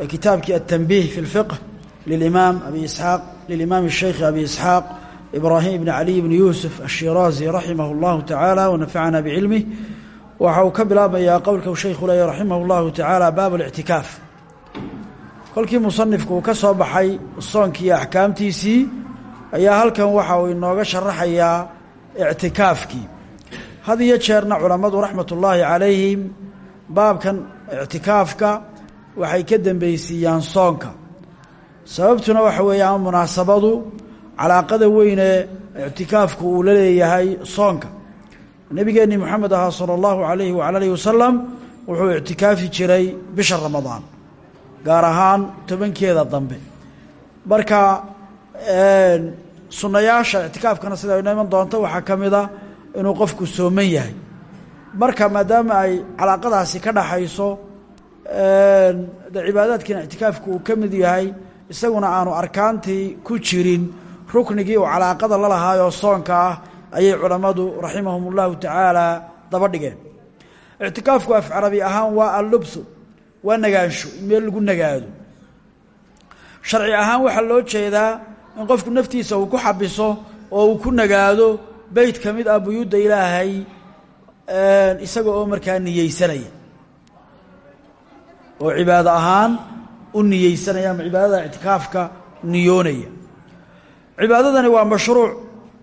كنتونات kitaabkii التنبيه في الفقه للإمام أبي إسحاق للإمام الشيخ أبي إسحاق إبراهيم بن علي بن يوسف الشيرازي رحمه الله تعالى ونفعنا بعلمه waxa uu ka bilaabayaa qowlka uu sheykhu leeyahy raximah اllahu tacaala baab اlictikaaf kolkii musanifku uu ka soo baxay soonkii axkaamtiisii ayaa halkan waxa uu inooga sharaxayaa ictikaafkii had iyo jeerna culammadu raxmat ullaahi calayhim baabkan ictikaafka waxay ka dembeysiiyaan soonka. Sababtuna waxa weeye ama munaasabadu calaaqada weynee ictikaafku uu la leeyahay soonka. Nebigeenni moxamed ahaa sala allahu calayhi wacala alihi wasalam wuxuu ictikaafi jiray bisha ramadaan gaar ahaan tobankeeda dambe. Marka sunnayaasha ictikaafkana sida inoo iman doonto waxaa ka mida inuu qofku sooman yahay. Marka maadaama ay calaaqadaasi ka dhaxayso de cibaadaadkiina ictikaafku uu ka mid yahay isaguna aanu arkaantii ku jirin ruknigii uu calaaqada la lahaayoo soonka ah ayay culammadu raximahum ullahu tacaala daba dhigeen. Ictikaafku af carabi ahaan waa allubthu waa nagaansho in meel lagu nagaado. Sharci ahaan waxaa loo jeedaa in qofku naftiisa uu ku xabiso oo uu ku nagaado beyt ka mid ah buyuudda ilaahay isaga oo markaa niyeysanaya oo cibaado ahaan u niyeysanaya cibaadada ictikaafka niyoonaya. Cibaadadani waa mashruuc.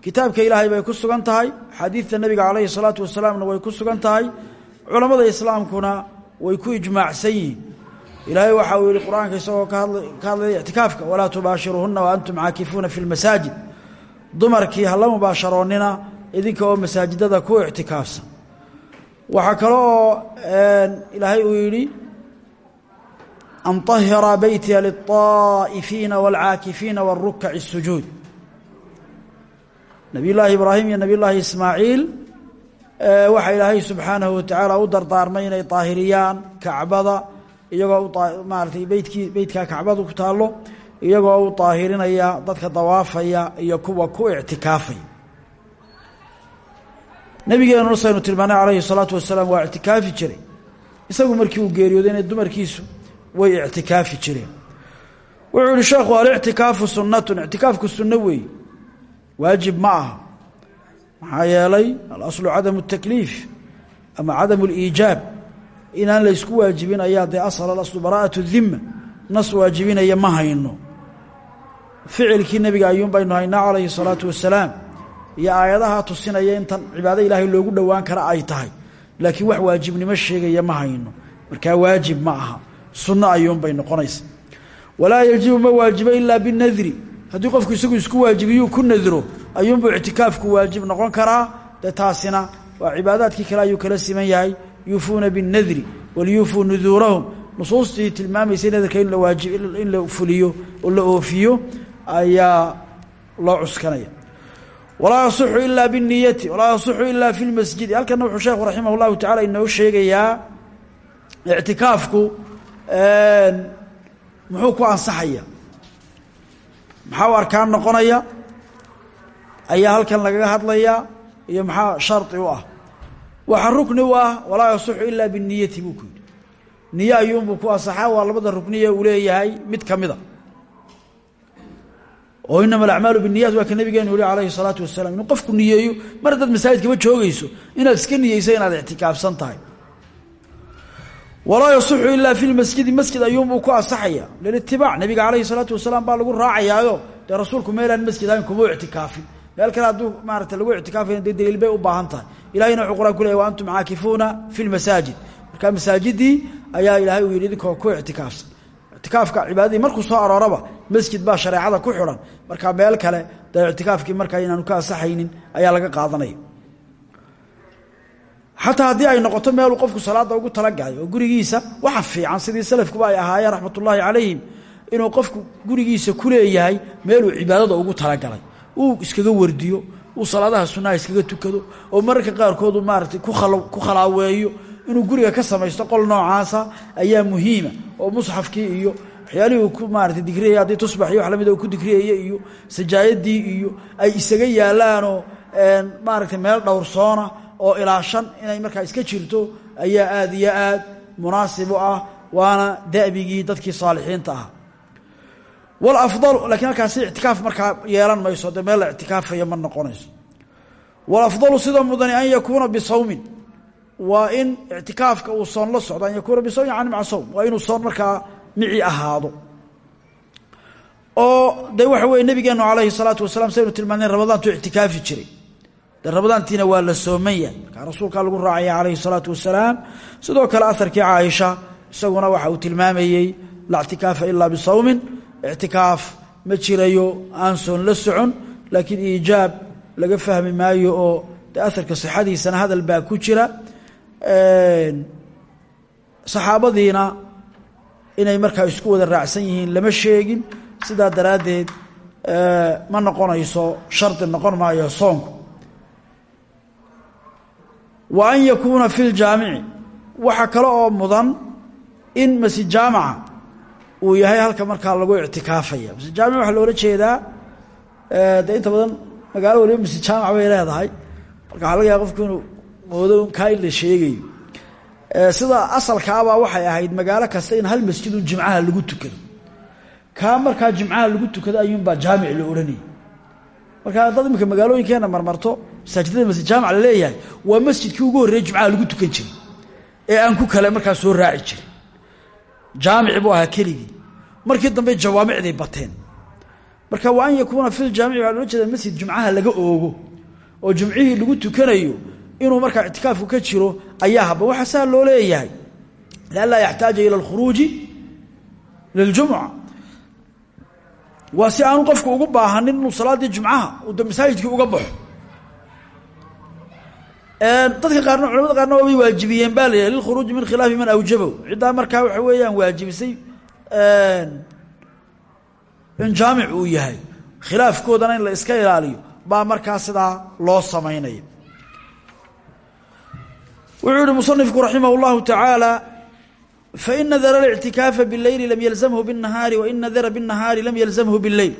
Kitaabka ilaahay bay ku sugan tahay xadiidta nebiga calayhi salaatu wasalaamna way ku sugan tahay culammada islaamkuna way ku ijmaacsan yihiin. Ilaahay waxa uu yihi qur'aanka isagoo ka hadlaya ictikaafka walaa tubaashiruuhunna wa antum caakifuuna fi lmasaajid dumarkii hala mubaasharoonnina idinka oo masaajidada ku ictikaafsan. Waxaa kale oo ilaahay uu yidhi an طahira beytiya liلطaa'ifiina wاlcaakifiina wاlrukaci الsujuud nabiy llaahi ibraahim iyo nabiy llaahi ismaaciil waxaa ilaahay subxaanahu watacaala u dardaarmay inay daahiriyaan kacbada iyagoo maaratay beytkii beytkaa kacbadu ku taallo iyagoo u daahirinaya dadka dawaafaya iyo kuwa ku ictikaafaya nabigeenuna saynu tilmaanay calayhi الsalaatu wasalaam waa ictikaafi jiray isagu markii uu geeriyoodayna dumarkiisu way ictikaafi jireen wuxuu yihi sheekhu alictikaafu sunnatun ictikaafku sunno weeye waajib ma aha maxaa yeelay alaslu cadamu اtakliif ama cadamu اliijaab inaan laysku waajibin ayaa dee asal alaslu bara'aة الdima nas waajibinaya ma hayno ficilkii nebiga ayuun baynu haynaa calayhi الsalaatu wasalaam iyo aayadaha tusinaya intan cibaado ilaahay loogu dhowaan kara ay tahay laakiin wax waajibnimo sheegaya ma hayno markaa waajib ma aha sunno ayuunbay noqonaysa. Walaa yajibu ma waajibo ilaa binadri haddii qofku isagu isku waajibiyuu ku nadro ayuunbuu ictikaafku waajib noqon karaa. Dee taasina waa cibaadaadkii kale ayuu kala siman yahay. Yuufuuna binnadri waliyuufuu nuduurahum. Nusuustii tilmaamaysay nadarka in la waajib in la fuliyo oo la oofiyo ayaa loo cuskanaya. Walaa yasixu ilaa binniyati walaa yasixu ilaa fi lmasjidi halkana wuxuu sheekhu raximah llahu tacala inoo sheegayaa muxuu ku ansaxaya? Maxaa arkaan noqonaya? Ayaa halkan lagaga hadlayaa iyo maxaa shardi u ah? Waxaa rukni u ah walaa yasixu ilaa biniyati buu ku yidhi. Niye ayuunbuu ku ansaxaa? Waa labada rukniye uu leeyahay mid ka mida oo inama alacmaalu biniyat waa ka nabigeenu yihi calayhi salaatu wasalaam inuu qofku niyeeyo mar haddaad masaajidkaba joogayso inaad iska niyeysa inaad ictikaafsan tahay walaa yasixu ilaa fi lmasjidi masjid ayuunbuu ku ansaxaya. Lilitibaac nabiga calayhi salaatu wasalaam baa lagu raacayaayo dee rasuulku meelaan masjid ahayn kuma ictikaafin. Meel kale hadduu maarata lagu ictikaafaya dee daliil bay u baahan tahay. Ilahayna wuxuu quraan ku leeyay wa antum caakifuuna fi lmasaajid marka masaajidii ayaa ilaahay uu yidhi idinkoo ku ictikaafsan. Ictikaafka cibaadadii markuu soo arooraba masjid baa shareecada ku xidhan. Marka meel kale dee ictikaafkii markaa inaanu ka ansaxaynin ayaa laga qaadanaya xataa haddii ay noqoto meeluu qofku salaada ugu talagalay oo gurigiisa waxa fiican sidii salafkuba ay ahaayeen raxmat ullaahi calayhim inuu qofku gurigiisa ku leeyahay meeluu cibaadada ugu talagalay. Uu iskaga wardiyo uu salaadaha sunnaha iskaga tukado oo mararka qaarkoodu maaratay ku khalaaweeyo inuu guriga ka samaysto qol noocaasa ayaa muhiima oo musxafkii iyo waxyaalihii ku maarata digriyaya haddii tusbax iyo wax lamida uu ku digriyaya iyo sajaayadii iyo ay isaga yaalaanoo maaragtay meel dhowrsoona oo ilaa shan inay markaa iska jirto ayaa aad iyo aad munaasib u ah waana da'bigii dadkii saalixiinta ah. Walafdalu lakiin halkaasi ictikaaf markaa yeelan mayso dee meel la ictikaafaya ma noqonayso. Walafdalu sida mudani an yakuuna bisawmin waa in ictikaafka uu soon la socdo an yakuuna bisawmin yani maca sawm waa inuu soon markaa mici ahaado. Oo de waxa weye nabigeenu calayhi salaatu wasalaam saynu tilmaanay ramadaantu ictikaafi jiray de waa la sooman yahay markaa rasuulkaa lagu raacaya calayhi salaatu wasalaam sidoo kale aharkii caaisha isaguna waxa uu tilmaamayey laa ictikaafa ilaa bisawmin. Ictikaaf ma jirayo aan soon la socon laakiin iijaab laga fahmi maayo oo de aharka sixadiisana hadal baa ku jira. Saxaabadiina inay markaa isku wada raacsan yihiin lama sheegin. Sidaa daraaddeed ma noqonayso shardi noqon maayo soonku wa an yakuuna fi ljaamici waxa kale mudan in masjid jaamaca uu yahay halka markaa lagu ictikaafaya. Masjid jaamic waxaa loola jeedaa dee inta badan magaalo waliba masjid jaamac bay leedahay. Marka yaaba qofku inuu moodo kaa in la sheegayo. Sida asalkaabaa waxay ahayd magaalo kasta in hal masjidun jimcaha lagu tukado. Kaa markaa jimcaha lagu tukado ayuunbaa jaamic la odhanayay markaa dad imika magaalooyinkeena marmarto masaajidada masjid jaamac la leeyahay waa masjidkii ugu horreeyey jimcaha lagu tukan jiray ee aan ku kale markaa soo raaci jirin jaamic buu ahaa keligii. Markii dambe jawaamicday bateen. Marka wa an yakuuna fi ljaamici waxaa loola jeeda masjid jumcaha laga oogo oo jumcihii lagu tukanayo inuu markaa ictikaafku ka jiro ayaa haba. Waxaa saa loo leeyahay lianlaa yaxtaaja ila alkhuruuji liljumca waa si aanu qofku ugu baahanin inuu salaaddii jumcaha uu de masaajidkii uga baxo. Dadka qaarna culamada qaarna waabay waajibiyeen baa la yahay lilkhuruuji min khilaafi man awjabow ciddaa markaa waxa weeyaan waajibisay in jaamic uu yahay. Khilaafkoodana in la iska ilaaliyo baa markaa sidaa loo samaynaya wuxuu yihi musanifku raximah اllahu fain nadara اlictikaafa biاleyli lam yalzamhu bالnahaari wain nadara bالnahaari lam yalzamhu biاlleyl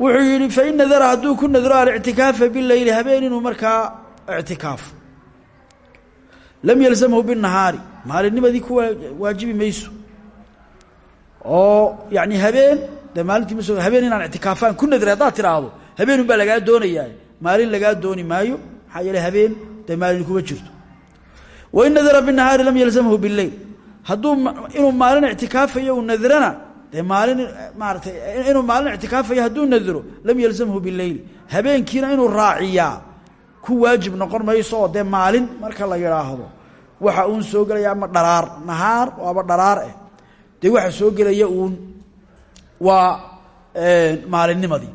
wuxuu yihi fain nadara hadduu ku nadro alictikaafa bileyli habeen inuu markaa ictikaafo lam yalzamhu bالnahaari maalinnimadii ku waajibi mayso oo yani habeen de maalintii ma so habeen inaan ictikaafaan ku nadray haddaad tidhaahdo habeenun baa lagaa doonayaa maalin lagaa dooni maayo maxaa yeele habeen dee maalin kuma jirto wain nadara binahaari lam yalzamhu bileyl hadduu inuu maalin ictikaafayo uu nadrana dee maalin maaratay inuu maalin ictikaafayo hadduu nadro lam yalzamhu bileyli habeenkiina inuu raaciyaa ku waajib noqon mayso oo dee maalin marka la yidhaahdo waxa uun soo gelaya ama dharaar nahaar waaba dharaar eh. Dee waxa soo gelaya uun waa maalinnimadii.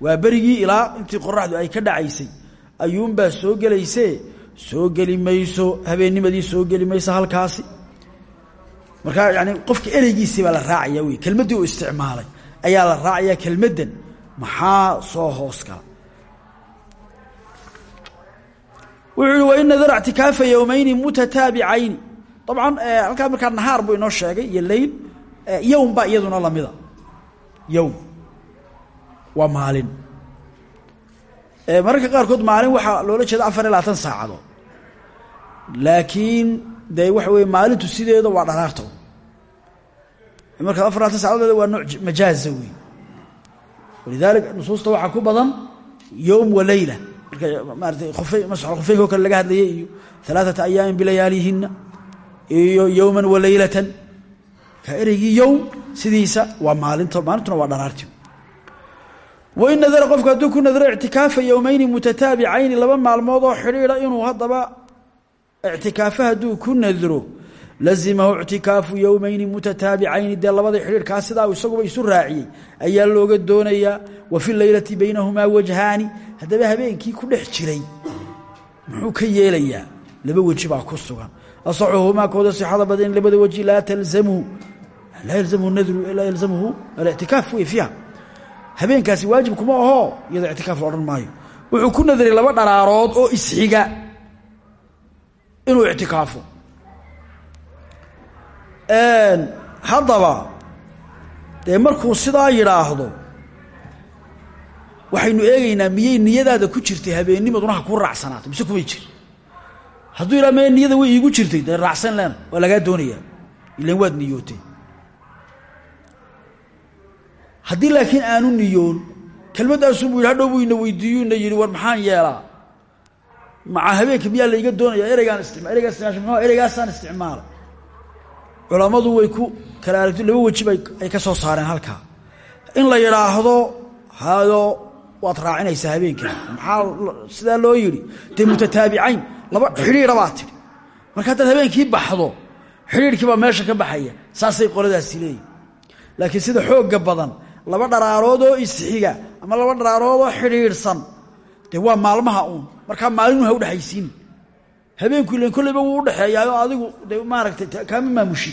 Waa berigii ilaa intii qoraxdu ay ka dhacaysay ayuunbaa soo gelaysee soo geli mayso habeennimadii soo geli mayso halkaasi. Markaa yani qofka ereygiisii baa la raacaya wey uu isticmaalay ayaa la raacaya kelmaddan maxaa soo hoos gala wuxuu yihi wain nadara ictikaafa yowmayni mutataabicayni dabcan halkaa markaa nahaar buu inoo sheegay iyo leyl yowm baa iyaduna lamida. Yowm waa maalin. Mararka qaarkood maalin waxaa loola jeeda afar saacadood laakiin dee waxa weye maalintu sideeda waa dharaarta markaad afar labaatan sacadood waa nooc majaaza wey walidaalika nusuusta waxaa ku badan yowm wa leyla marka maaratay khufey masxul khufeynka oo kale laga hadlayay iyo alaaثata ayaamin bilayaalihina iyo yowma wa leylatan ka ereygii yowm sidiisa waa maalinta maalintuna waa dharaarti ictikaafa hadduu ku nadro lazimahu ictikaafu yowmayni mutataabicayni dee labadii xidhiidhkaa sidaa isaguba isu raaciyey ayaa looga doonayaa wa fi leylati baynahumaa wajhaani haddaba habeenkii ku dhex jiray muxuu ka yeelayaa laba weji baa ku sugan asaxuhumaa kooda sixada badan labada waji laa talzamhu laa yalzamhu nadru laa yalzamhu alictikaaf wey fiiha habeenkaasi waajib kuma aho iyadoo ictikaaf la odhan maayo oo isxiga inuu ictikaafo. Haddaba dee markuu sidaa yidhaahdo waxaynu eegaynaa miyay niyadaada ku jirtay habeennimaduna ha kuu raacsanaato mise kumay jir? Hadduu yidhaha mee niyada way iigu jirtay dee raacsan leena waa lagaa doonayaa. Ilan waad niyootay. Haddii laakiin aanu niyoon kelmaddaasuu buu yidhi hadhow buu ina weydiiyu ina yidhi war maxaan yeelaa maca habeenka miyaa layga doonayaa ereygaan istima ereygaa isticmaasha muxuu ereygaasaan isticmaala culammadu way ku kala aragti laba weji bay ay ka soo saareen halkaa. In la yidhaahdo hayo waad raacinaysaa habeenka maxaa sidaa loo yidhi? Dee mutataabicayn laba xidhiidha baa marka haddaad habeenkii baxdo xidhiidhkii baa meesha ka baxaya saasay qoladaasi leeyihiin laakiin sida xoogga badan laba dharaarood oo isxiga ama laba dharaarood oo xidhiidhsan dee waa maalmaha uun markaa maalinu ha udhexaysiin habeenku ilan kollayba wuu udhexeeyaayo adigu de maaragtay kaama maamushi.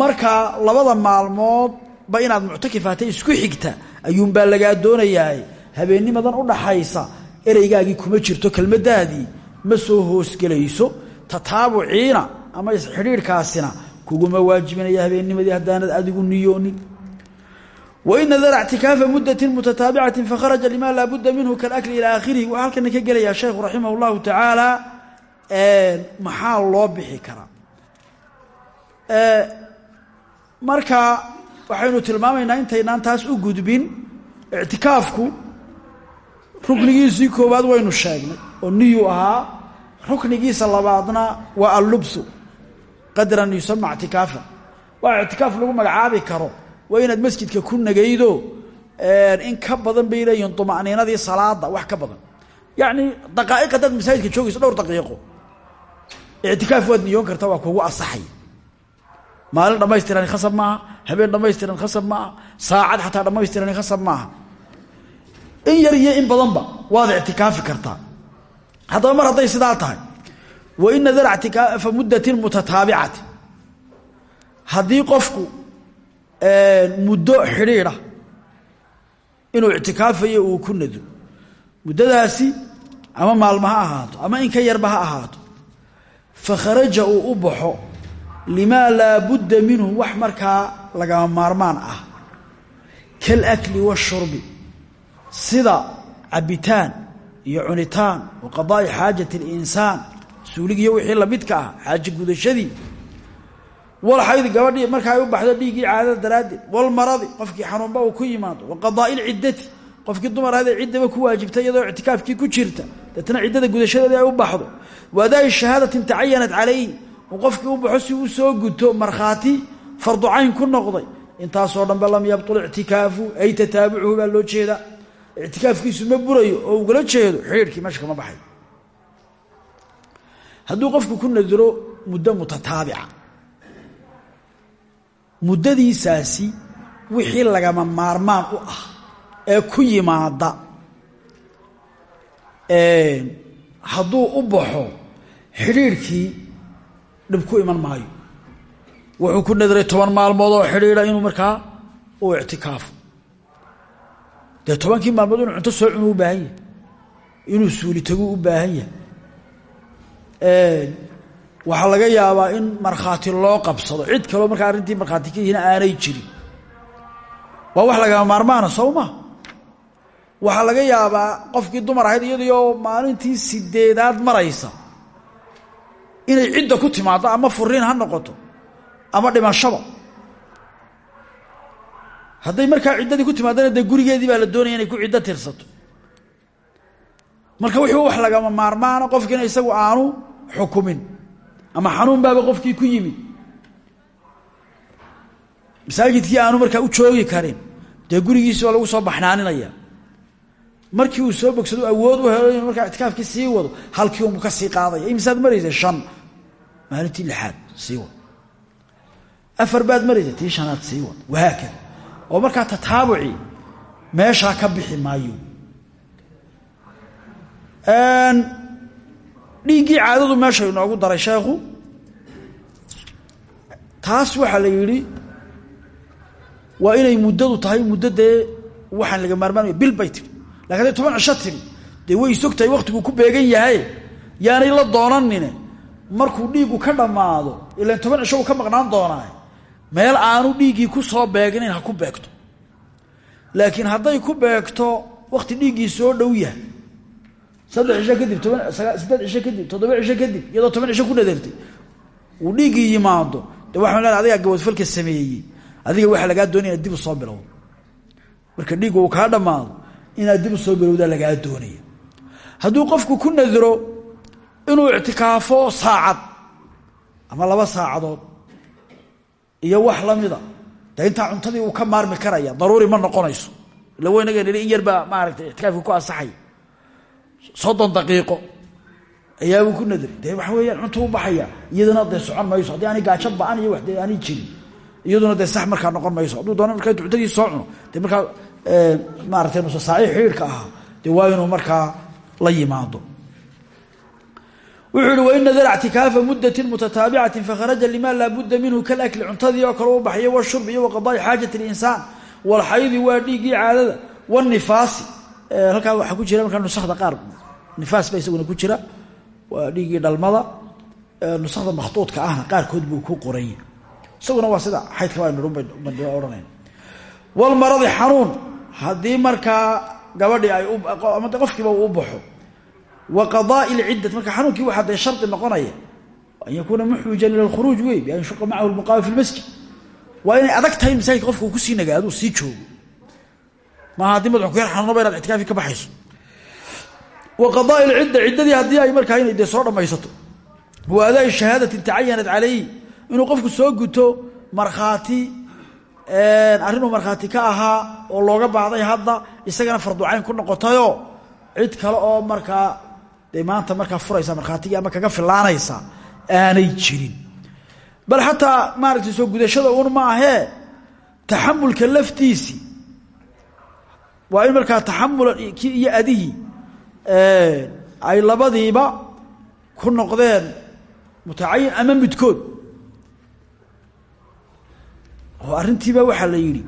Marka labada maalmood ba inaad muctakifaatay isku xigta ayuunbaa lagaa doonayaa habeennimadan udhaxaysa ereygaagii kuma jirto kelmadaadii. Ma soo hoosgelayso tataabuciina ama isxidhiidhkaasina kuguma waajibinaya habeennimadii haddaanad adigu niyoonin wain nadara اctikaafa mudati mutataabicaةi fakharaja lima laa budda minhu kalakli ilى aakhirihi waa halkana ka gelayaa sheekhu raximah اllahu tacaala maxaa loo bixi karaa marka waxaynu tilmaamaynaa intaynaan taas u gudbin ictikaafku ruknigiisii koowaad waynu sheegnay oo niyuu ahaa ruknigiisa labaadna waa allubsu qadran yusama ictikaafan waa ictikaaf lagu magacaabi karo waa inaad masjidka ku nagaydo in ka badan bay leeyihiin طuma'niinadii salaada wax ka badan. Yacni daqaa'iq haddaad masaajidka joogayso dhowr daqiiqo. Ictikaaf waad niyoon karta waa kugu asaxay maalin dhammaystiran khasab maaha habeen dhammaystiran khasab maaha saacad xataa dhammaystiran khasab maaha. In yar iyo in badanba waad ictikaafi kartaa haddaba mar hadday sidaa tahay wa in nadara ictikaafa muddatin mutataabicati. Haddii qofku muddo xidhiidha inuu ictikaafayo uu ku nado muddadaasi ama maalmo ha ahaato ama in ka yarba ha ahaato. Fakharaja uu u baxo limaa budda minhu wax markaa lagama maarmaan ah. Kalakli waashurbi sida cabbitaan iyo cunitaan wa qadaa'i xaajati alinsaan. Suuligiiyo wixii lamidka ah xaajo gudashadii walxaydi gabadhii marka ay u baxdo dhiiggii caadada daraaddeed. Walmaradi qofkii xanuunba uu ku yimaado. Wa qadaa'i lciddati qofkii dumar ahadee ciddaba ku waajibtay iyadoo ictikaafkii ku jirta. Deetna ciddada gudashadeedii u baxdo. Wa adaa'i shahaadatin tacayanat calayhi uu u baxo uu soo guto markhaati fardu cayn ku noqday. Intaasoo dhanbe lam yabtul ictikaafu ay tataabucuhu baa loo jeedaa. Ictikaafkiisu ma burayo oo ugala jeedo xidhiirkii meesha kama baxay. Hadduu qofku ku nadiro muddo mutataabica muddadiisaasi wixii lagama maarmaan u ah ee ku yimaada hadduu u baxo xidhiirhkii dhib ku iman maayo. Wuxuu ku nadiray toban maalmood oo xidhiidha inuu markaa uu ictikaafo. Dee tobankii maalmood inuu cunto soo cunu u baahan yahay inuu suuli taguu u baahan yahay waxaa laga yaabaa in markhaati loo qabsado. Cid kaloo markaa arrintii markhaati ka yihiin aanay jirin. Waa wax lagama maarmaana sow ma? Waxaa laga yaabaa qofkii dumar ahayd iyadiioo maalintii sideedaad maraysa inay cidda ku timaaddo ama furiin ha noqoto ama dhimashaba. Hadday markaa ciddadii ku timaadana dee gurigeedii baa la doonaya inay ku ciddo tirsato. Marka wixii wax lagama maarmaana qofkiina isagu aanu xukumin ama xanuun baaba qofkii ku yimid masaajidkii aanu markaa u joogi karin dee gurigiisi lagu soo baxnaaninaya. Markii uu soo bogsado awood u helo inuu markaa ictikaafkii sii wado halkii unbu ka sii qaadaya. Imisaad maraysa? Shan. Maalintii lixaad sii wad. Afar baad maraysa? Tii shanaad sii wad. Wahaakada. Oo markaa tataabuci meeshaa ka bixi maayo dhiiggii caadadu meesha inoogu daray sheekhu. Taas waxaa la yidhi waa inay muddadu tahay muddo dee waxaan laga maarmaanaya bil bay tiri laakiin hadday toban cisho tiri dee way isogtahay waktiguu ku beegan yahay. Yaanay la doonanine markuu dhiiggu ka dhammaado ilan toban cisho uu ka maqnaan doonaa meel aanu dhiiggii ku soo beegnayn ha ku beegto. Laakiin hadday ku beegto wakti dhiiggii soo dhow yahay saddex cisho kadib toban saddeed cisho kadib toddoba cisho kadib iyadoo toban cisho ku nadartay uu dhiiggii yimaado. De waxaan leeay adigaa gawadfalka sameeyey. Adiga waxaa lagaa qofku ku nadro inuu ictikaafo saacad ama laba saacadood iyo wax lamida de intaa cuntadii uu ka maarmi karaya daruuri ma noqonayso. Ila weynaga in yarbaa maaragtay ictikaafki ku ansaxaya soddon daqiiqo. Ayaabuu ku nadri dee waxa weeyaan cuntu u baxaya. Iyadana dee socon mayso. Haddii ani gaajo ba'an iyo wax dee aanay jirin. Iyaduna dee sax markaa noqon mayso. Hadduu doono markaa cuntadiisa soo cuno dee markaa maaratay nusasaaci xiidhka ahaa. Dee waa inuu markaa la yimaado. Wuxuu ihi wain nadara اctikaafa mudati mutataabicatin fakharaja lima laa budda minhu kalakli cuntadii oo kale u baxyo washurb iyo waqadaai xaajati اlinsaan walxaydi waa dhiiggii caadada wanifaasi halkaa waxaa ku jira markaa nusakda qaar. Nifaas ba isaguna ku jira. Waa dhiiggii dhalmada. Nusakda makhduudka ahna qaarkood buu ku qoranya isaguna waa sida xaydka baa nurunbay odhanayn walmaradi xanuun. Haddii markaa gabadhii ay ama qofkiiba u baxo. Wa qadaai lciddati marka xanuunkii waxaa dee shardi noqonaya an yakuuna muxwijan ila lkhuruuj wey bian yushuqa macahu lmuqaama fi lmasjid waa inay adag tahay masaajidka qofka uu ku sii nagaaduu sii joogo maaha haddii madaxu ku yar xanuunaba inaad ictikaafi ka baxayso. Wa qadaai lcidda ciddadii haddii ay markaa inay dee soo dhammaysato wa adaai shahaadatin tacayanat calayhi inuu qofku soo guto markhaati arrinuu markhaati ka ahaa oo looga baahday hadda isagana farducayn ku noqotayoo cid kale oo markaa dee maanta markaa furaysa markhaatigii ama kaga filaanaysa aanay jirin. Bal xataa maaragtay soo gudashada uun ma ahee taxamulka laftiisii waa in markaa taxamulan kii iyo adihii ay labadiiba ku noqdeen mutacayin ama midkood. Oo arrintiiba waxaa la yidhi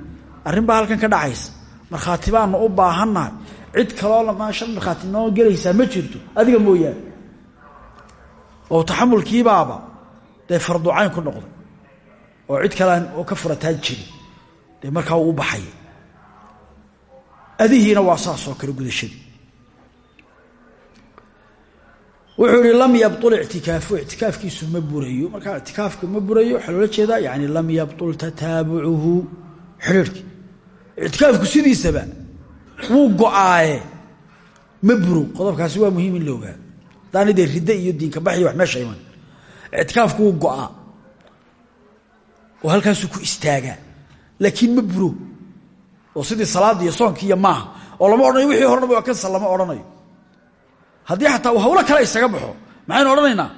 arrin baa halkan ka dhacaysa. Markhaati baanu u baahannahay. Cid kaloo lamaasha markhaati noo gelaysaa ma jirto adiga mooyaane. Oo taxamulkiibaaba dee farducayn ku noqday. Oo cid kalean oo ka furataan jirin. Dee markaa uu baxaya adihiina waa saas oo kale gudashadii wuxuu ihi lam yabطul ictikaafu. Ictikaafkiisu ma burayo. Markaa ictikaafka ma burayo waxaa loola jeedaa yani lam yabطul tataabucuhu xidhiirhki ictikaafku sidiisaba wuu go'aaye. Ma buro qodobkaasi waa muhiim in la ogaado. Haddaana dee ridde iyo diinka bax iyo wax meesha iman. Ictikaafku wuu go'aa. Oo halkaasuu ku istaagaa. Laakiin ma buro oo sidii salaadda iyo soonkiiyo maaha oo lama odhanayo wixii horena waa kansal lama odhanayo. Haddii xataa uu hawlo kale isaga baxo maxaynu odhanaynaa?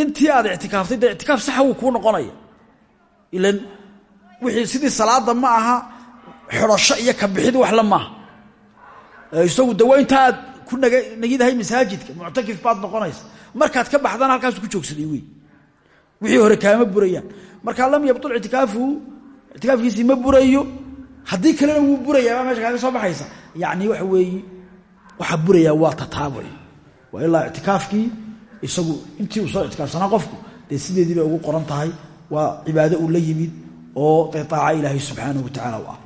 Intii aad ictikaaftay dee ictikaaf saxa wuu kuu noqonaya. Ilan wixii sidii salaadda ma aha xidhasho iyo kabixid wax la isagu de ku naga nagidahay masaajidka muctakif baad noqonaysa. Markaad ka baxdana halkaasu ku joogsaday wey wixii hore kaama burayaan. Markaa lam yabtul ictikaafuhu ictikaafkiisii ma burayo haddii kalena wuu buraya baa meesha kaaga soo baxaysa. Yacni waxa weeye waxaa burayaa waa tataabuc waa ilaa ictikaafkii isagu intii uu soo ictikaafsanaa qofku dee sideedii bay ugu qoran tahay. Waa cibaado uu la yimid oo dee taaca ilaahay subxaanahu watacaala u ah.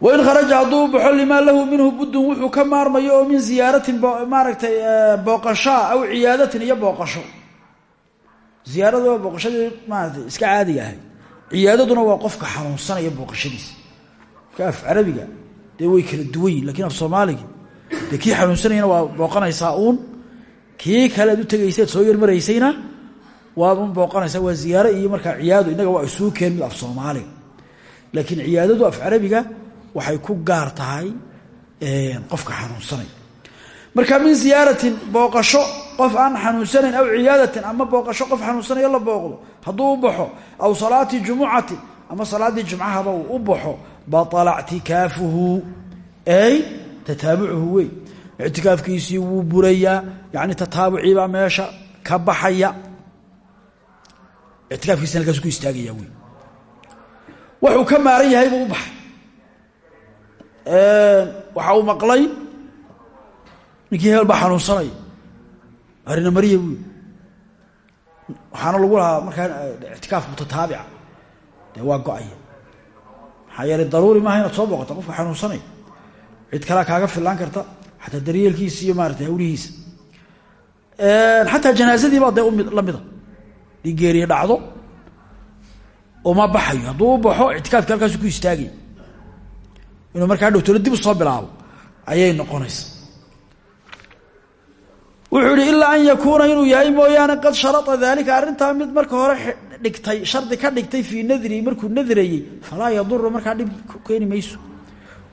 Wain kharaja hadduu baxo limaa lahu minhu buddun wuxuu ka maarmayo oo min ziyaaratin maaragtay booqashaa aw ciyaadatin iyo booqasho. Ziyaaradu waa booqashadii maaratay iska caadiga ahay ciyaadaduna waa qofka xanuunsanaya booqashadiisa. Ka af carabiga dee way kala duwan yihiin lakiin af soomaaligi dee kii xanuunsanayana waa booqanaysaa uun kii kale ad u tegaysaad soo yarmaraysayna waad un booqanaysaa waa ziyaaro iyo markaa ciyaado innaga waa isuu keen mid af soomaaliga. Laakiin ciyaadadu af carabiga waxay ku gaar tahay qofka xanuunsanaya marka min ziyaaratin booqasho qof aan xanuunsanayn aw ciyaadatin ama booqasho qof xanuunsanayo la booqdo hadduu u baxo aw salaati jumucatin ama salaaddii jumcahaba uu u baxo baطala اctikaafuhu ay tataabucuhu wey. Ictikaafkiisii wuu burayaa yani tataabuciibaa meesha ka baxaya. Ictikaafkiisina halkaas ku istaagaya wey. Wuxuu ka maaran yahay buu u baxay. Waxa uu maqlay ninkii hebel baa xanuunsanaya arina mariya buui waxaana lagu lahaa markaa ictikaaf mutataabica dee waa go'aya maxaa yeelay daruuri maaha inaad soo booqata qofka xanuunsanaya cid kalea kaaga filaan karta xataa daryeelkiisa iyo maarata hawlihiisa. Xataa janaazadiibaa dee la mida. Dii geeriye dhacdo uma baxayo. Hadduu u baxo ictikaafki halkaasu ku istaagaya inuu markaa dhowtolo dib u soo bilaabo ayay noqonaysa wuxuu ihi ilaa an yakuuna inuu yahay mooyaane qad sharada daalika arrintaa mid marka hore dhigtay shardi ka dhigtay fii nadrii markuu nadrayey falaa yaduru markaa dhib keeni mayso.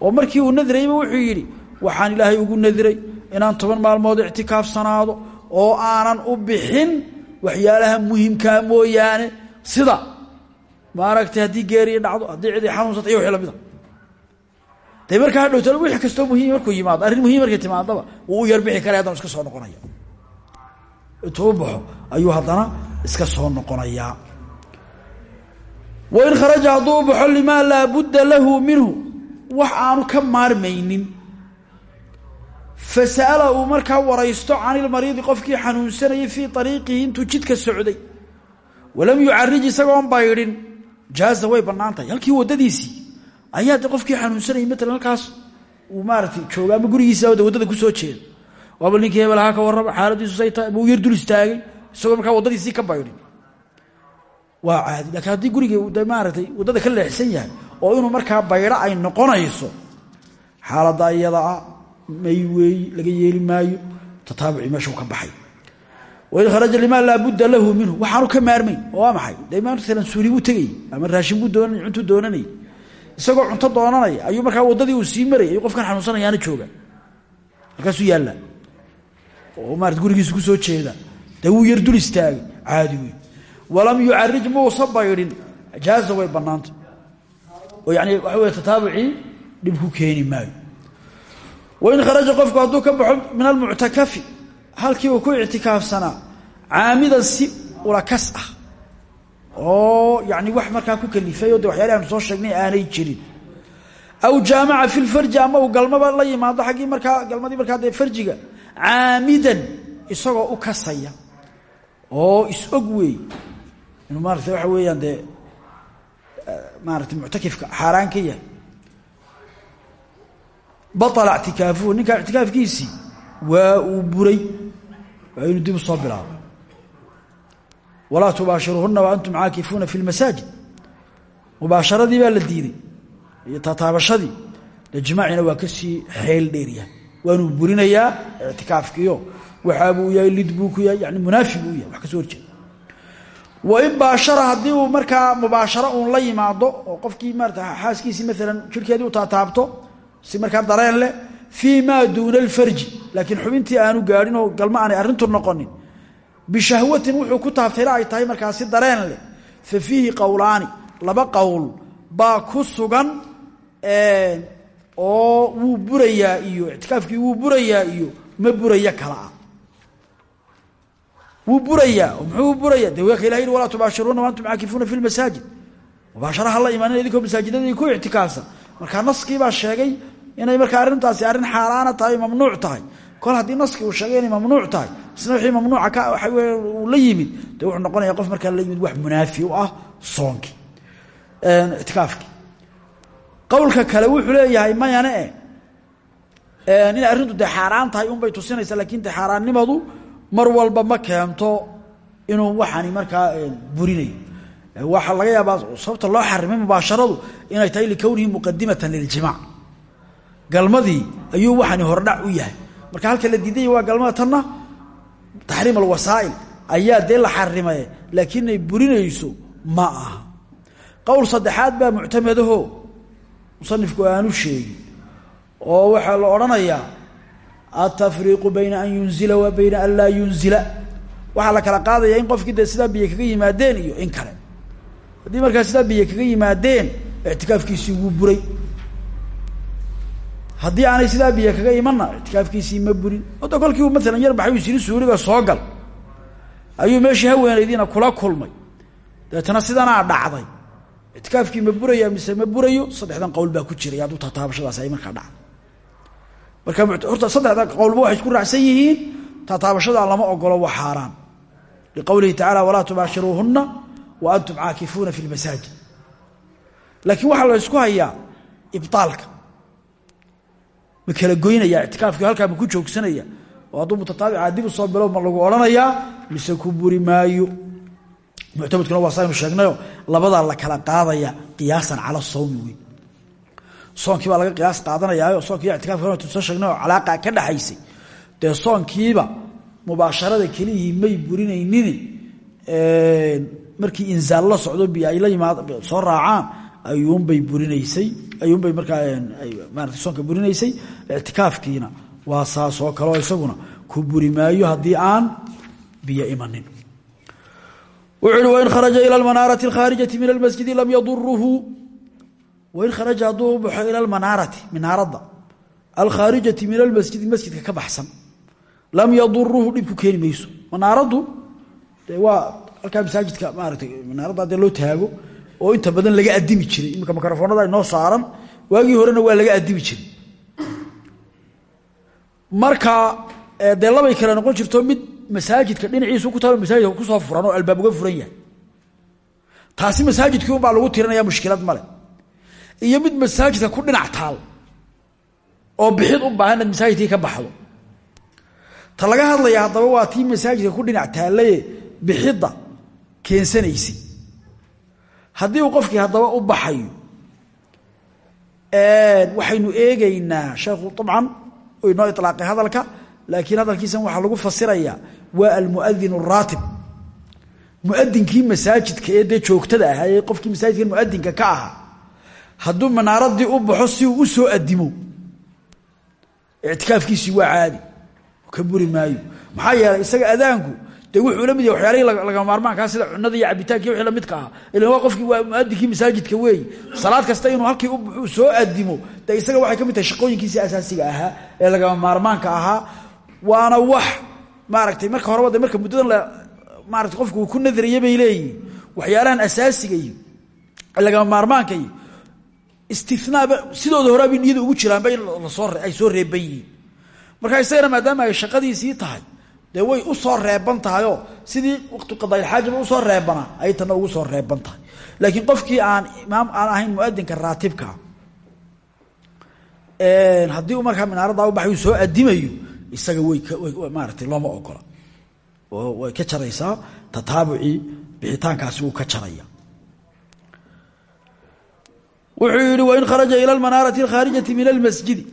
Oo markii uu nadrayeyba wuxuu yidhi waxaan ilaahay ugu nadray inaan toban maalmood ictikaafsanaado oo aanan u bixin waxyaalaha muhimkaa mooyaane. Sida maaragtay haddii geeriyi dhacdo haddii cidi xanuunsata iyo wixii lamida dee markaa hadhowtana wixii kastoo muhiim markuu yimaado arrin muhiim markay timaadaba wuu yarbixi karaya haddana iska soo noqonaya. Intuu u baxo iska soo noqonayaa wain kharaja hadduu u baxo limaa laa budda lahu minhu wax aanu ka maarmaynin. Fasa'ala uu markaa waraysto can ilmariidi qofkii xanuunsanayay fii ariiqihi intuu jidka socday. Walam yucarij isagoon baydhin jaaza way bannaan halkii waddadiisii ayaa de qofkii xanuunsanayay matalan halkaas? Uu maaratay jooga ama gurigiisa de waddada ku soo jeeda waaba ninkii hebel ahaa ka xaaladiisu say tahay buu yar dul istaagay isagoo markaa waddadiisii ka baydhin waa caadi. Lakiin haddii gurigii de maaratay waddada ka leexsan yahay oo inuu markaa baydho ay noqonayso xaaladda iyadaa may weeyi laga yeeli maayo tataabucii meeshuu ka baxay. Wain kharaja limaa laa budda lahu minhu. Waxaanu ka maarmayn oo waa maxay? De maalan suuli buu tegayey ama raashin buu doonanay isagoo cunto doonanaya ayuu markaa waddadii uu sii marayay ayuu qofkan xanuunsanayaana jooga. Halkaasuu yaalla. Oo maarata gurigiisa ku soo jeeda. Dee yar dul istaagay caadi wey walam yucarij muusa baydhin jaaza way bannaanta. Oo yani waxa wey tataabucii dhib ku keeni maayo. Wain kharaja qofku hadduu ka baxo min almuctakafi halkii uu ku ictikaafsanaa caamidan si ulakas ah oo yani wax markaa ku kalifay o de waxyaali soo sheegnay aanay jirin. Aw jaamaca fi lfarji ama uu galmaba la yimaado xaggii markaa galmadii markaa dee farjiga caamidan isagoo u kasaya. Oo is-og weey. Inuu maarata waxa weeyaan dee maarata muctakifka xaaraan ka yahay. Baطla اctikaafuhu ninkaa ictikaafkiisii waa uu buray waa dib u soo bilaabo walaa tubaashiruuhuna waantum caakifuuna fi اlmasaajid mubaasharadii baa la diiday iyo taataabashadii de jimaacina waa ka sii xeel dheeryahay waanuu burinayaa ictikaafkiio waxaa buu yahay lid buu ku yahay yani munaafi buu yahay wax ka soo horjeeda. Wain baashara haddii uu markaa mubaasharo uun la yimaado oo qofkii maarata xaaskiisii maalan jirkeedii u taataabto si markaa dareen leh fii maa duuna alfarji laakiin xubintii aanu gaadhin oo galma aanay arrintu noqonin bishahwatin wuxuu ku taabtayla ay tahay markaa si dareen leh fa fiihi qowlaani laba qowl baa ku sugan oo wuu burayaa iyo ictikaafkii wuu burayaa iyo ma buraya kalaa wuu burayaa muxuu buraya de waa ka ilah yidhi tubaashiruuna waantum caakifuuna fi lmasaajid mubaashara ha la imaanina idinkoo masaajidadii ku ictikaafsan markaa naskii sheegay inay markaa arrintaasi arrin xaaraana tahay mamnuuc tahay kol haddii naskii uu sheegay inay mamnuuc tahay isna wixii mamnuuca ka wey uu la yimid dee wuxuu noqonaya qof markaa la yimid wax munaafi u ah soonkii ictikaafkii qowlka kale wuxuu leeyahay mayane e inay arrintu dee xaaraan tahay unbay tusinaysaa laakiin de xaaraannimadu mar walba ma keento inuu waxani markaa burinayo. Waxaa laga yaabaa sababta loo xarimay mubaasharadu inay tahay likownihi muqadimatan liljimaac galmadii ayuu waxani hordhac u yahay marka halka la diidaya waa galmada tanna taxriim alwasaa'il ayaa dee la xarimay laakiin inay burinayso ma aha. Qowl saddexaad baa muctamadaho musanifku aanu sheegin oo waxaa la odhanayaa altafriiqu bayna an yunzila wa bayna an laa yunzila? Waxaa la kala qaadaya in qofkii dee sidaa biyo kaga yimaadeen iyo in kale. Haddii markaa sidaa biyo kaga yimaadeen ictikaafkiisii wuu buray haddii aanay sidaa biyo kaga imanna ictikaafkiisii ma burin. Oda kolkii uu maalan yar baxay siri suuriga soo gal. Ayuu meeshii haweenaydiina kula kulmay. Dabeetana sidanaa dhacday. Ictikaafkii ma buraya mise ma burayo saddexdan qowl baa ku jiray. Hadduu tataabashadaas ay markaa dhacdo marka horta saddexda qowlba waxay isku raacsan yihiin. Tataabashadaa lama ogolo waa xaaraan. Liqowlihi tacala walaa tubaashiruuhuna wa antum caakifuuna fi lmasaajid laakiin waxaa la ysku hayaa ibaalka ma kala goynaya ictikaafki halkaa ku joogsanaya oo hadduu mutataabica dib u soo bilow ma lagu odhanayaa mise ku buri maayo. Muctamadkuna waa saynu sheegnayo labadaa la kala qaadaya qiyaasan cala sawmi wey soonkii laga qiyaas qaadanayaayo soonkiiyo ictikaafka soo sheegnay oo calaaqa ka dhaxaysay. Dee soonkiiba mubaasharada kelihii may burinaynin markii inzaal la socdo biyo ay la soo raacaan ayuunbay burinaysay ayuunbay markaa maarata soonka burinaysay ictikaafkiina. Waa saas oo kaleo isaguna ku buri maayo haddii aan biyo imanin. Wuxuu uhi wain kharaja ila almanaarati alkhaarijati min almasjidi lam yaduruhu wain kharaja hadduu u baxo ila almanaarati minaaradda alkhaarijati min almasjidi masjidka ka baxsan. Lam yaduruhu dhib ku keeni mayso. Manaaraddu dee waa halkaa masaajidka loo taago oo inta badan laga adimi jiray. Iminka mikrofoonada inoo saaran waagii horena waa laga adimi jiray. Marka dee labay kale noqon jirto mid masaajidka dhinaciisu ku taalo masaajidka ku soo furan oo albaab uga furan yahay. Taasi masaajidkii unbaa lagu tirinaya mushkilad male iyo mid masaajidka ku dhinac taal oo bixid u baahan inaad masaajidkii ka baxdo. Ta laga hadlaya haddaba waa tii masaajidka ku dhinac taallaye bixidda keensanaysay haddii uu qofkii haddaba u baxayo waxaynu eegaynaa sheekhu abcan inoo ilaaqay hadalka laakiin hadalkiisan waxaa lagu fasirayaa waa almuadin raatib muadinkii masaajidka ee dee joogtada ahaa ee qofkii masaajidkan muadinka ka ahaa hadduu manaaradii u baxo si uu u soo adimo ictikaafkiisii waa caadi ka buri maayo. Maxaa yeelay isaga adaanku de wuxuu la mid yahay waxyaalihii lagama maarmaankaa sida cunada iyo cabitaanki wixii lamidka ahaa ilan waa qofkii waa muadinkii masaajidka weeye salaad kasta inuu halkii u soo adimo de isaga waxay ka mid tahay shaqooyinkiisii asaasiga ahaa ee lagama maarmaanka ahaa. Waana wax maaragtay marka horeba marka muddadan la maarata qofku ku nadaraya bay leeyihiin waxyaalahan asaasiga iyo lagama maarmaanka iyo istinaaba sidooda horaabay niyada ugu jiraanba in la soo ay soo reeban yihiin. Marka isagana ay shaqadiisii tahay dee way u soo reeban tahayoo sidii waqti qadaylxaajaba u soo reebanaa ay tanna ugu soo reeban tahay. Laakiin qofkii aan imaam aan ahayn muadinka raatibka haddii uu markaa minaaraddaa u baxay uu soo adimayo isaga way maaratay looma ogola. Oo way ka jaraysaa tataabucii bixitaankaasi wuu ka jaraya. Wuxuu yihi wain kharaja ila almanaarati alkhaarijati min almasjidi.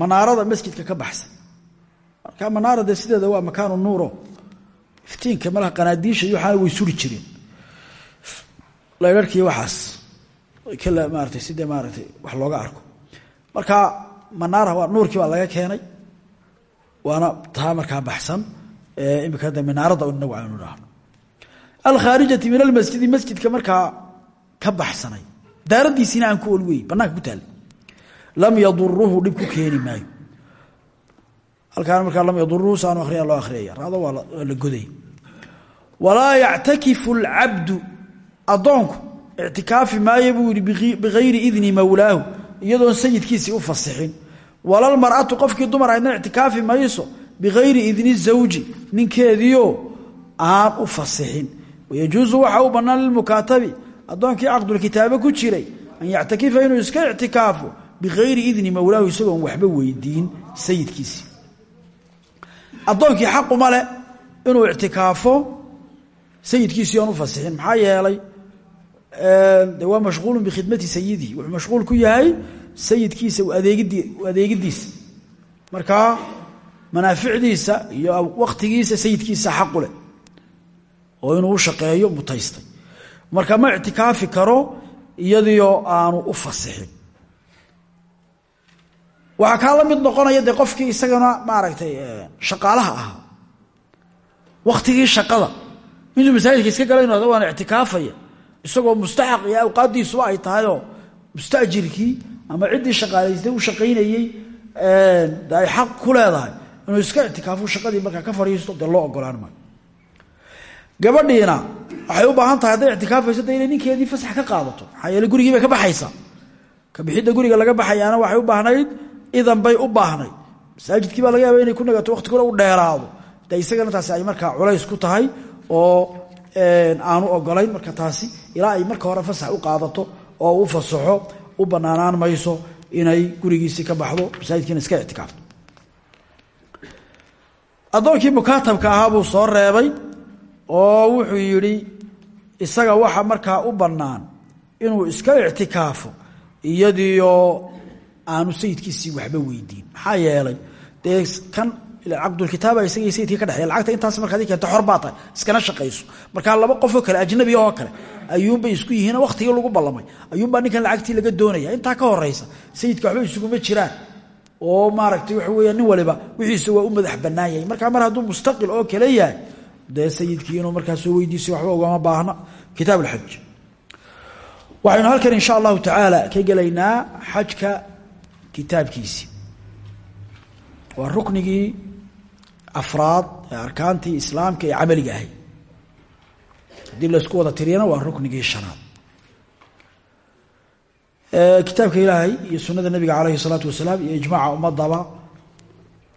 Manaarada masjidka ka baxsan marka manaara dee sideeda waa makaanu nuuro. Iftiinka malaha qanaadiisha iyo waxaana way suri jireen laydharhkii waxaas. Kala maaratay si dee maaratay wax looga arko. Marka manaara waa nuurkii baa laga keenay. Waana taa markaa baxsan imika de minaaradda inagu aynu idhaahno. Alkhaarijati min almasjidi masjidka markaa ka baxsanay. Daaradiisiina aan ku oli wey banaanka ku lam yaduruhu dhib ku halkaan markaa lam yaduruhu saanu akhriya loo akhriyaya raado waa la goday. Walaa yactakifu alcabdu addoonku ictikaafi maayo buu yihi bigayri idni mawlaahu iyadoon sayidkiisii u fasixin. Walalmar'atu qofkii dumar aydna ictikaafi mayso bigayri idni zawji ninkeediio aan u fasixin. Wayajuusu waxa u bannaan lilmukaatabi addoonkii caqdulkitaabo ku jiray an yactakifa inuu iska ictikaafo bigayri idni mawlaahu isagoon waxba weydiin sayidkiisii addoonkii xaquma leh inuu ictikaafo sayidkiisii oon u fasixin maxaa yeelay de waa mashquulu bikhidmati sayidihi wuxuu mashquul ku yahay sayidkiisa adeegidi adeegidiisa markaa manaaficdiisa iyo waktigiisa sayidkiisa xaqu leh oo inuu u shaqeeyo mutaystay. Marka ma ictikaafi karo iyadioo aanu u fasixin waxaa kaa la mid noqonaya dee qofkii isagana maaragtay shaqaalaha ahaa waktigii shaqada. Intuu masaajidka iska gala inu waan ictikaafaya isagoo mustaxaq iyo awqaaddiisuba ay tahayoo mustajirkii ama ciddii shaqaalaystay u shaqaynayey de ay xaq ku leedahay inuu iska ictikaafo shaqadii markaa ka fadhiisto dee loo ogolaan maayo. Gabadhiina waxay u baahan tahay hadday ictikaafayso inay ninkeedii fasax ka qaadato. Maxaa yeele ka baxaysaa. Ka bixidda guriga laga baxayaana waxay u baahnayd idan bay u baahnayd masaajidkii baa laga yaaba inay ku nagato waqti kule u dheeraado. De isagana taasi ay markaa culays ku tahay oo aanu ogolayn marka taasi ilaa ay marka hore fasax u qaadato oo u fasaxo u banaanaan mayso inay gurigiisii ka baxdo masaajidkiina iska ictikaafto addoonkii mukaatabka ahaa buu soo reebay oo wuxuu yidhi isaga waxa markaa u bannaan inuu iska ictikaafo iyadiioo aanu sayidkiisii waxba weydiin. Maxaa yeelay dee kan caqdulkitaaba isagii sayidkii ka dhexeeya lacagta intaas markaad keento xor baa tahay iskana shaqayso. Markaa laba qofoo kale ajnabi oo kale ayuunbay isku yihiin waktigii lagu ballamay. Ayuunbaa ninkan lacagtii laga doonaya. Intaa ka horeysa sayidka waxba isuguma jiraan. Oo maaragtay waxa weya nin waliba wixiisa waa u madax bannaan yahay mar hadduu mustaqil oo kale yahay dee sayidkii inuu markaa soo weydiisay waxba ugama baahna. Kitaab alxaj waxaynu halkan insha allahu tacaala ka gelaynaa xajka kitaabkiisii waa ruknigii afraad ee arkaantii islaamka ee camaliga ahay haddii laysku wada tiriyana waa ruknigii shanaad. Kitaabka ilaahay iyo sunada nabiga calayhi salaatu wasalaam iyo ijmaaca ummadaba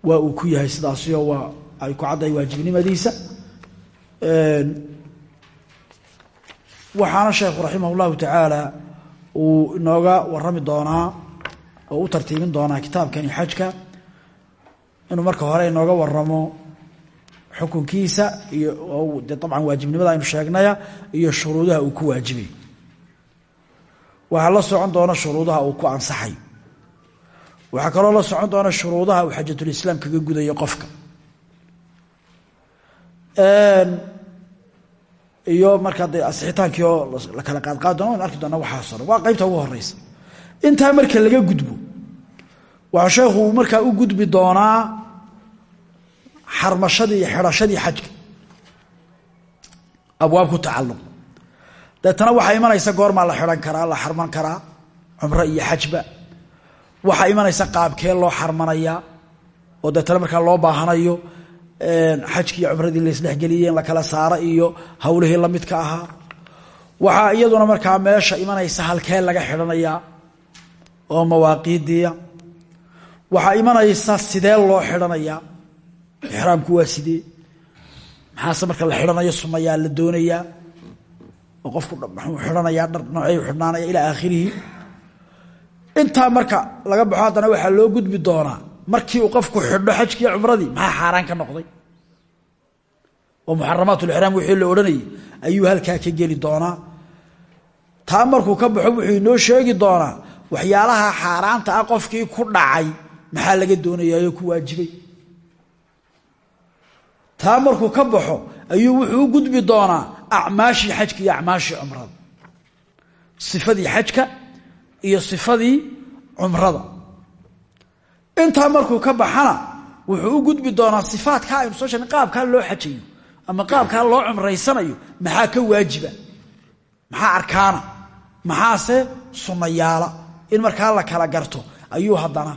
waa uu ku yahay sidaasio waa ay ku caddahay waajibnimadiisa. Waxaana sheekhu raximah llahu tacaala uu inooga warami doonaa oo u tartiibin doonaa kitaabkani xajka inuu marka hore inooga waramo xukunkiisa iyo de dabcan waajibnimada aynu sheegnaya iyo shuruudaha uu ku waajibay. Waxaa la socon doona shuruudaha uu ku ansaxay. Waxaa kaloo la socon doona shuruudaha uu xajatulislaam kaga gudayo qofka. Iyo markaa de asixitaankii oo la kala qaadqaadi doona waynu arki doona waxaaso dhan waa qaybta ugu horeysa intaa marka laga gudbo. Waxaa sheekhu markaa u gudbi doonaa xarmashadii iyo xidhashadii xajka. Abwaab ku tacalluq. Deetana waxaa imanaysa goormaa la xidhan karaa la xarman karaa cumro iyo xajba. Waxaa imanaysa qaabkee loo xarmanayaa oo deetana markaa loo baahanayo xajkii iyo cumradii laisdhexgeliyey in la kala saaro iyo hawlihii lamidka ahaa. Waxaa iyaduna markaa meesha imanaysa halkee laga xidhanayaa oo mawaaqiidiya. Waxaa imanaysa sidee loo xidhanayaa? Ixraamku waa sidee? Maxaase marka la xidhanayo? Sunayaa la doonayaa? Oo qofku mxuu xidhanayaa dhar noocey xidhnaanaya ilaa aakhirihi? Intaa marka laga baxo haddana waxaa loo gudbi doonaa markii uu qofku xidho xajkiiyo cumradii maxaa xaaraan ka noqday? Oo muxaramaatulixraam wixii la odhanayay. Ayuu halkaa ka geli doonaa? Taa markuu ka baxo wuxuu inoo sheegi doonaa waxyaalaha xaaraanta ah qofkii ku dhacay maxaa laga doonayaayoo ku waajibay? Taa markuu ka baxo ayuu wuxuu u gudbi doonaa acmaashii xajka iyo acmaashii cumrada. Sifadii xajka iyo sifadii cumrada. Intaa markuu ka baxana wuxuu u gudbi doonaa sifaadkaa aynu soo sheegna qaabkaa loo xajayo ama qaabkaa loo cumraysanayo maxaa ka waajiba? Maxaa arkaana? Maxaase sunnayaala in markaa la kala garto ayuu haddana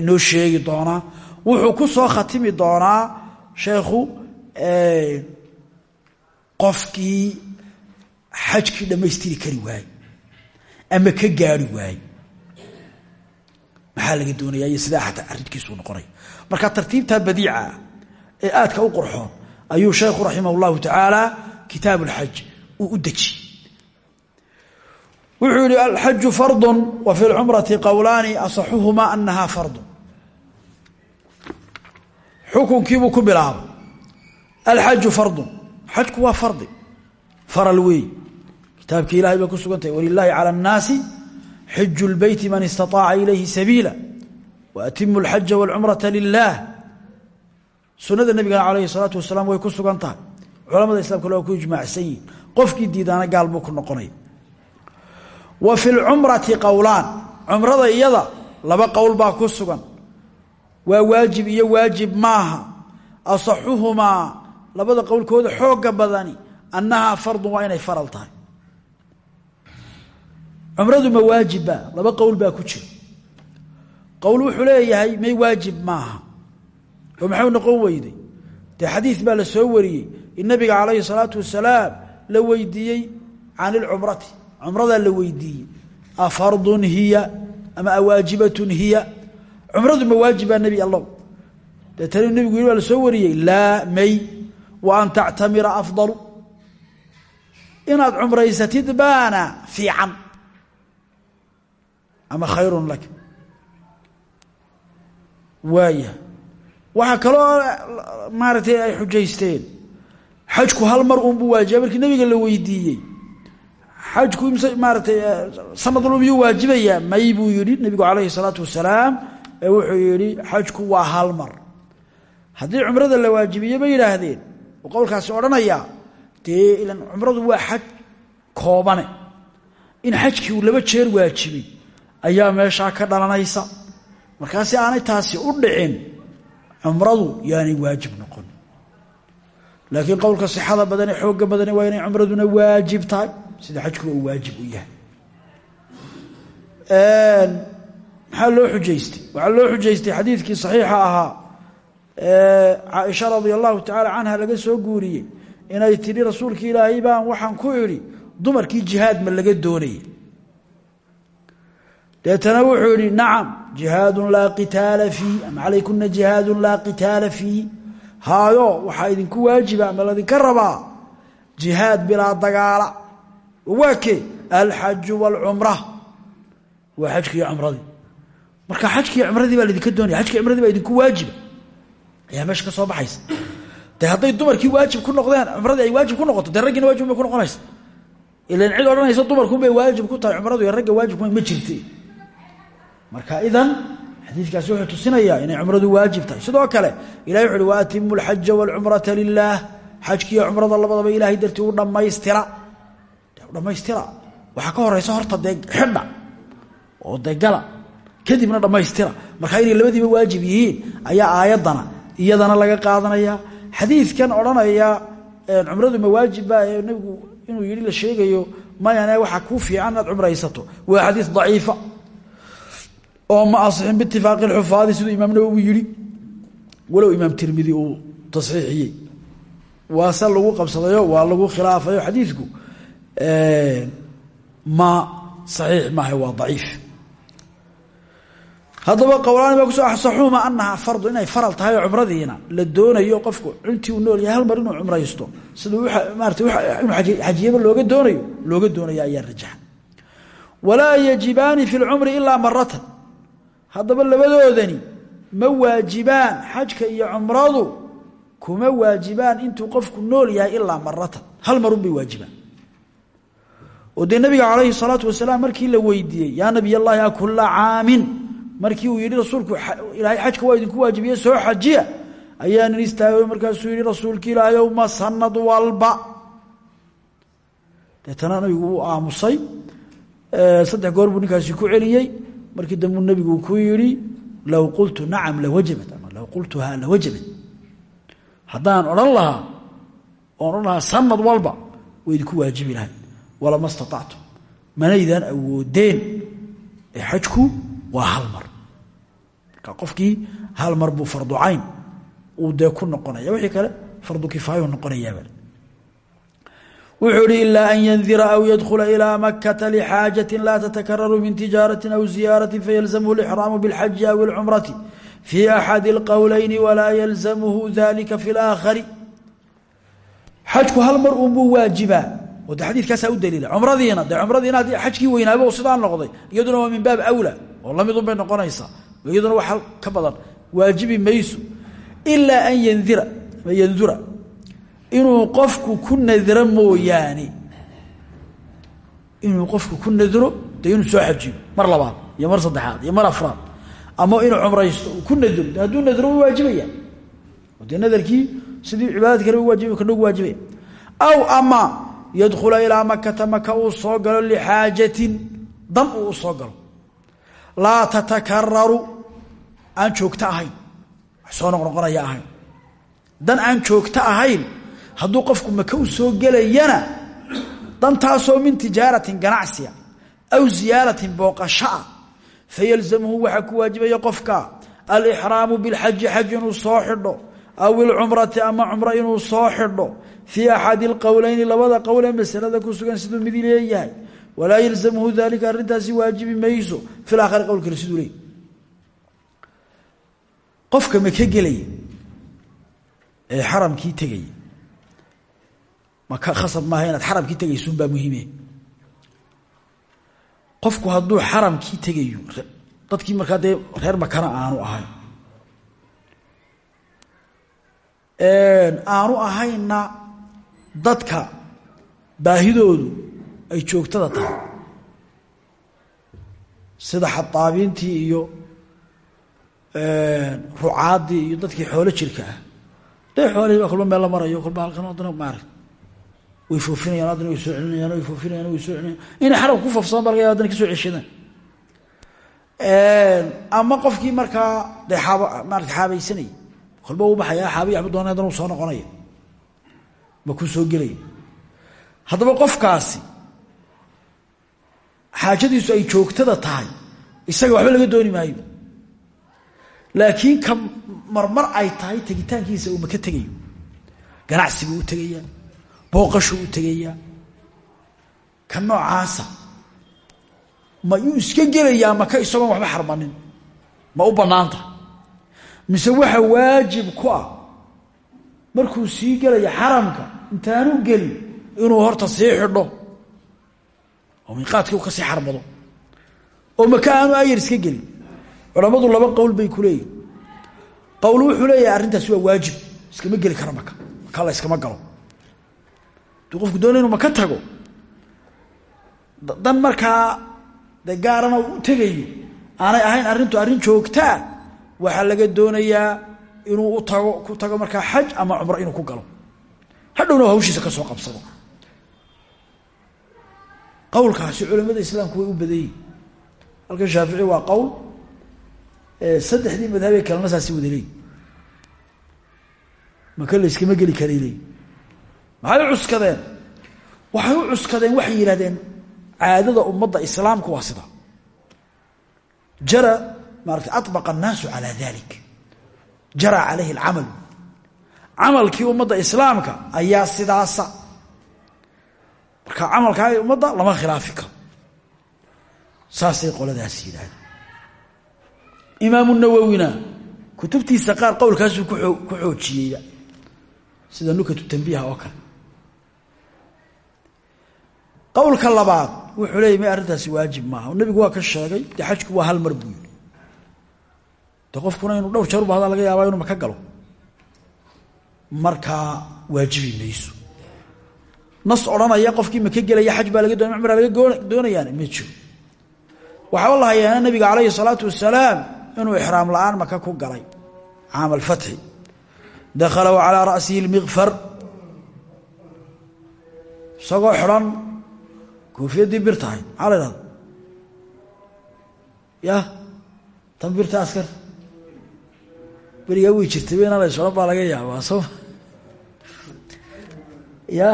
inoo sheegi doonaa wuxuu ku soo khatimi doonaa sheekhu qofkii xajkii dhammaystiri kari waaye ama ka gaari waaye maxaa laga doonaya iyo sidaa xataa arrinkiisuu noqonaya marka tartiibtaa badiica ah ee aadka u qorxoon ayuu sheekhu raximah اllahu tacaala kitaab اlxaj uu u dejiyey wuxuu yihi alxaju fardu wa fi اlcumrati qowlaani asaxuhuma anaha fardu xukunkiibuu ku bilaabay alxaju fardu xajku waa fardi faral weey kitaabkii ilahay bay ku sugan tahay walilaahi calى الnaasi xiju اlbeyti man istaطaaca ilayhi sabiila waatimu اlxaja wاlcumrata lilah sunada nabigana calayhi الsalaatu wasalaam way ku sugan tahay culamada islamka waa ku ijmaacsan yihin qofkii diidaana gaal buu ku noqonaya wa fi اlcumrati qowlaan cumrada iyada laba qowl baa ku sugan. Waa waajib iyo waajib maaha. Asaxuhumaa labada qowlkooda xooga badani annahaa fardun waa inay faral tahay. Cumradu ma waajibba laba qowl baa ku jira. Qowl wuxuu leeyahay may waajib maaha. Oo maxau noqon weyday? Dee xadiid baa la soo wariyey. In nabiga calayhi salaatu wasalaam la weydiiyey can ilcumrati cumradaa la weydiiyey. Afardun hiya ama awaajibatun hiya? Cumradu ma waajibaa nebi allow deetana nebigu yidhi waa la soo wariyey laa may wa an tactamira afdalu. Inaad cumraysatid baana fiican ama khayrun lak. Waaya. Waxaa kaloo maaragtay ay xujaysteen xajku hal mar uunbuu waajiba markii nabiga la weydiiyey xajku maaratay sanadlu miyuu waajibayaa may buu calayhi salaatu wasalaam ee wuxuu yidhi xajku waa hal mar. Haddii cumrada la waajibiye bay yidhaahdeen? Oo qowlkaasi odhanayaa dee ilan cumradu waa xaj koobane. In xajkii uu laba jeer waajibay ayaa meeshaa ka dhalanaysa. Markaasi aanay taasi u dhicin cumradu yaanay waajib noqon. Laakiin qowlka sixada badane xooga badane waa inay cumraduna waajib tahay sida xajkuba uu waajib u yahay. Maxaa loo xujaystay? Waxaa loo xujaystay xadiidkii saxiixa ahaa caaisha radia allahu tacaala laga soo guuriyey inay tidhi rasuulka ilaahay baan waxaan ku idhi dumarkii jihaad ma laga doonaya deetana wuxuu yihi nacam jihaadun laa qitaala fiih ama calaykuna jihaadun laa qitaala fiih haayo waxaa idinku waajiba ama ladinka rabaa? Jihaad bilaa dagaala waa kee? Alxaju wاlcumra waa xajkiiyo cumradii marka xajkiiyo cumradii baa laydinka doonaya. Xajkiiyo cumradii baa idinku waajiba ayaa meesha ka soo baxaysa. De hadday waajib ku noqdeen cumradii ay waajib ku noqoto dee bay ku noqonaysa. Ilan cid odhanaysa dumarkunbay waajib ku tahay cumradu iyo ragga waajibku ma jirte. Marka idan xadiidkaasi wuxuu tusinayaa inay cumradu waajib tahay. Sidoo kale ilahay wuxu uhi waatimu alxaja wاlcumrata lilah xajkiiyo cumrada labadaba ilaahay dartii u dhammaystira dhammaystira waxaa ka horeysa horta dee xidha oo dee gala. Kadibna dhammaystira markaa inay labadiiba waajib yihiin ayaa aayaddana iyadana laga qaadanaya. Xadiidkan odhanaya cumradu ma waajibba ee nabigu inuu yidhi la sheegayo mayane waxaa kuu fiican inaad cumraysato. Waa xadiis daciifa. Oo ma asixin biitifaaqi lxufaadi siduu imaam nawowi yidhi. Walow imaam tirmidi uu tasxiixiyey. Waase lagu qabsadayo waa lagu khilaafayo xadiidku ma saxiix maaha waa daciif. Haddaba qowlaani baa kuso saxuuma anahaa fardu inay faral tahay oo la doonayo qofku intii uu nool yahay mar inuu cumraysto siduu maarata inuu xajiyaba looga doonayo looga doonaya ayaa rajaxa. Walaa yajibaani fi lcumri ilaa maratan haddaba labadoodani ma waajibaan xajka iyo cumradu kuma waajibaan intuu qofku nool yahay ilaa maratan hal marun bay waajibaan oo dee nabiga calayhi salaatu wasalaam markii la weydiiyey yaa nabiy allahi akula caamin. Markii uu yidhi rasuulku ilaahay xajka waa idinku waajibiye soo xajiya. Ayaa istaagay markaasuu yidhi rasuulka ilaahayow ma sanad walba. Deetana nabigu wuu aamusay. Saddex goor buu ninkaasi ku celiyey. Markii dambuu nabigu ku yidhi low qultu nacam lawajabat ama low qultuhaa lawajabat haddaan odhan lahaa oon odhan lahaa sanad walba way idinku waajibi lahay walama staactum manaydan awoodeen ee xajku waa hal mar. Marka qofkii hal mar buu fardu cayn uu dee ku noqonaya wixii kale fardu kifaayu noqonayaaba wuxuu ihi ilaa an yandira aw yadkhula ilaa makata lxaajatin laa tatakararu min tijaarati aw ziyaarati fayalzamhu lixraamu bilxaji aw ilcumrati fii axadi اlqowleyni walaa yalzamhu dalika fi اlaakhari xajku hal mar unbuu waajibaa oo de xadiidkaasaa u daliila cumradiina dee cumradiina haddii xajkii weynaaba oo sidaa noqday iyaduna waa min baab awla oo lamidun bay noqonaysaa iyaduna wax ka badan waajibi mayso ilaa an yandira yandura inuu qofku ku nadiro mooyaane. Inuu qofku ku nadiro dee soo xajiyo mar labaad iyo mar saddexaad iyo mar afraad. Ama inuu cumraysto ku nadiro de hadduu nadiro u waajibaya. Sidii cibaadad kale waajib kanogu waajibaya. Aw ama yadkhula ilaa makata maka uu soo galo lixaajatin dan uu u soo galo. Laa tatakararu aan joogto ahayn. Wax soo noqnoqonaya ahayn. Dan aan joogto ahayn hadduu qofku maka u soo gelayana dantaasoo min tijaaratin ganacsiya aw ziyaaratin booqashaa fayalzamhu waxaa ku waajibaya qofka alixraamu bilxaji xaj inuu soo xidho aw ilcumrati ama cumro inuu soo xidho fii axadi اlqowleyni labada qowl ee masalada ku sugan siduu midi leeyahay walaa yalzamhu dalika arrintaasi waajibi mayso. Fi laakhari qowl kale siduu leey qofka maka gelaya ee xaramkii tegaya maka khasab maaha inaad xaramkii tegaysuunbaa muhiime. Qofku hadduu xaramkii dadkii markaa dee reer makana aanu ahayn aanu ahaynna dadka baahidoodu ay joogtada tahay. Sida xadaabiintii iyo rucaaddii iyo dadkii xoolo jirka ah. Dee xoolihii baa meel la marayo kulba halkan adana maarag way foofinayaan adana way soo celinayaan way foofinayaan way soo celinayaan. Inay ku foofsadaan ba laga adana ka soo ceshadaan. Ama qofkii markaa dee xaab maarata xaabaysanayay kolba u baxaya xaabi yaxbu doona haddana soo noqonaya ma ku soo gelaya haddaba qofkaasi xaajadiisu ay joogtada tahay isaga waxba laga dooni maayo. Laakiin ka marmar ay tahay tegitaankiisa uu maka tegayo. Ganacsiguu u tegayaa booqashuu u tegayaa. Ka noocaasa ma yuu iska gelayaa maka isagoon waxba xarmanin ma u bannaanta. Mise waxa waajib ku ah markuu sii gelaya xaramka intaanu gelin inuu horta sii xidho. Oo miiqaadkii u ka sii xarmado. Oo maka aanu ayar iska gelin. Culammadu laba qowl bay ku leeyihiin qowl wuxuu leeyahay arrintaasi waa waajib. Iskama geli karo maka. Maka la iskama galo. Hadduu qofku doonay inuu maka tago dan markaa de gaarana uu u tegayo. Aanay ahayn arrintu arrin joogtaa waxaa laga doonayaa inuu utago ku tago markaa xaj ama cumro inuu ku galo. Hadhowna waa hawshiisa ka soo qabsado. Qawlkaasi culamada islaamku way u badan yihiin halkan shaafici waa qowl saddexdii madhabee kalena saasi wada leeyi maka layskama geli karay leeyi maxay u cuskadeen? Waxay u cuskadeen waxay yidhahdeen caadada ummadda islaamku waa sida. Jara maarata abaqa annaasu calaa dalik jara calayhi اlcamalu camalkii ummadda islaamka ayaa sidaasa. Marka camalkaa ummadda lama khilaafi karo. Saasay qoladaas yidhaahdeen imaamu nawowina kutubtiisa qaar qowlkaasuu ku xoojiyeya sida nukatu tanbiiha oo kale. Qowlka labaad wuxuu leeyay may arrintaasi waajib maaha. Nebigu waa ka sheegay dee xajku waa hal mar buu qofkuna inuu dhowr jeer u laga yaabaa inuu maka galo. Markaa waajibi mayso. Nas odhanaya qofkii maka gelaya xaj baa laga doonay cumra laga doonayaana ma jiro. Waxaa la nabiga calayhi salaatu wasalaam inuu ixraam la'aan maka ku galay caam alfatxi dakhala calaa ra'sihi lmikfar isagoo xidhan koofiyaddii bir tahay. Maxaa la idhahda ya tan birta askar berigaa way jirtay ba inaan la sodhan baa laga yaabaa soo. Ya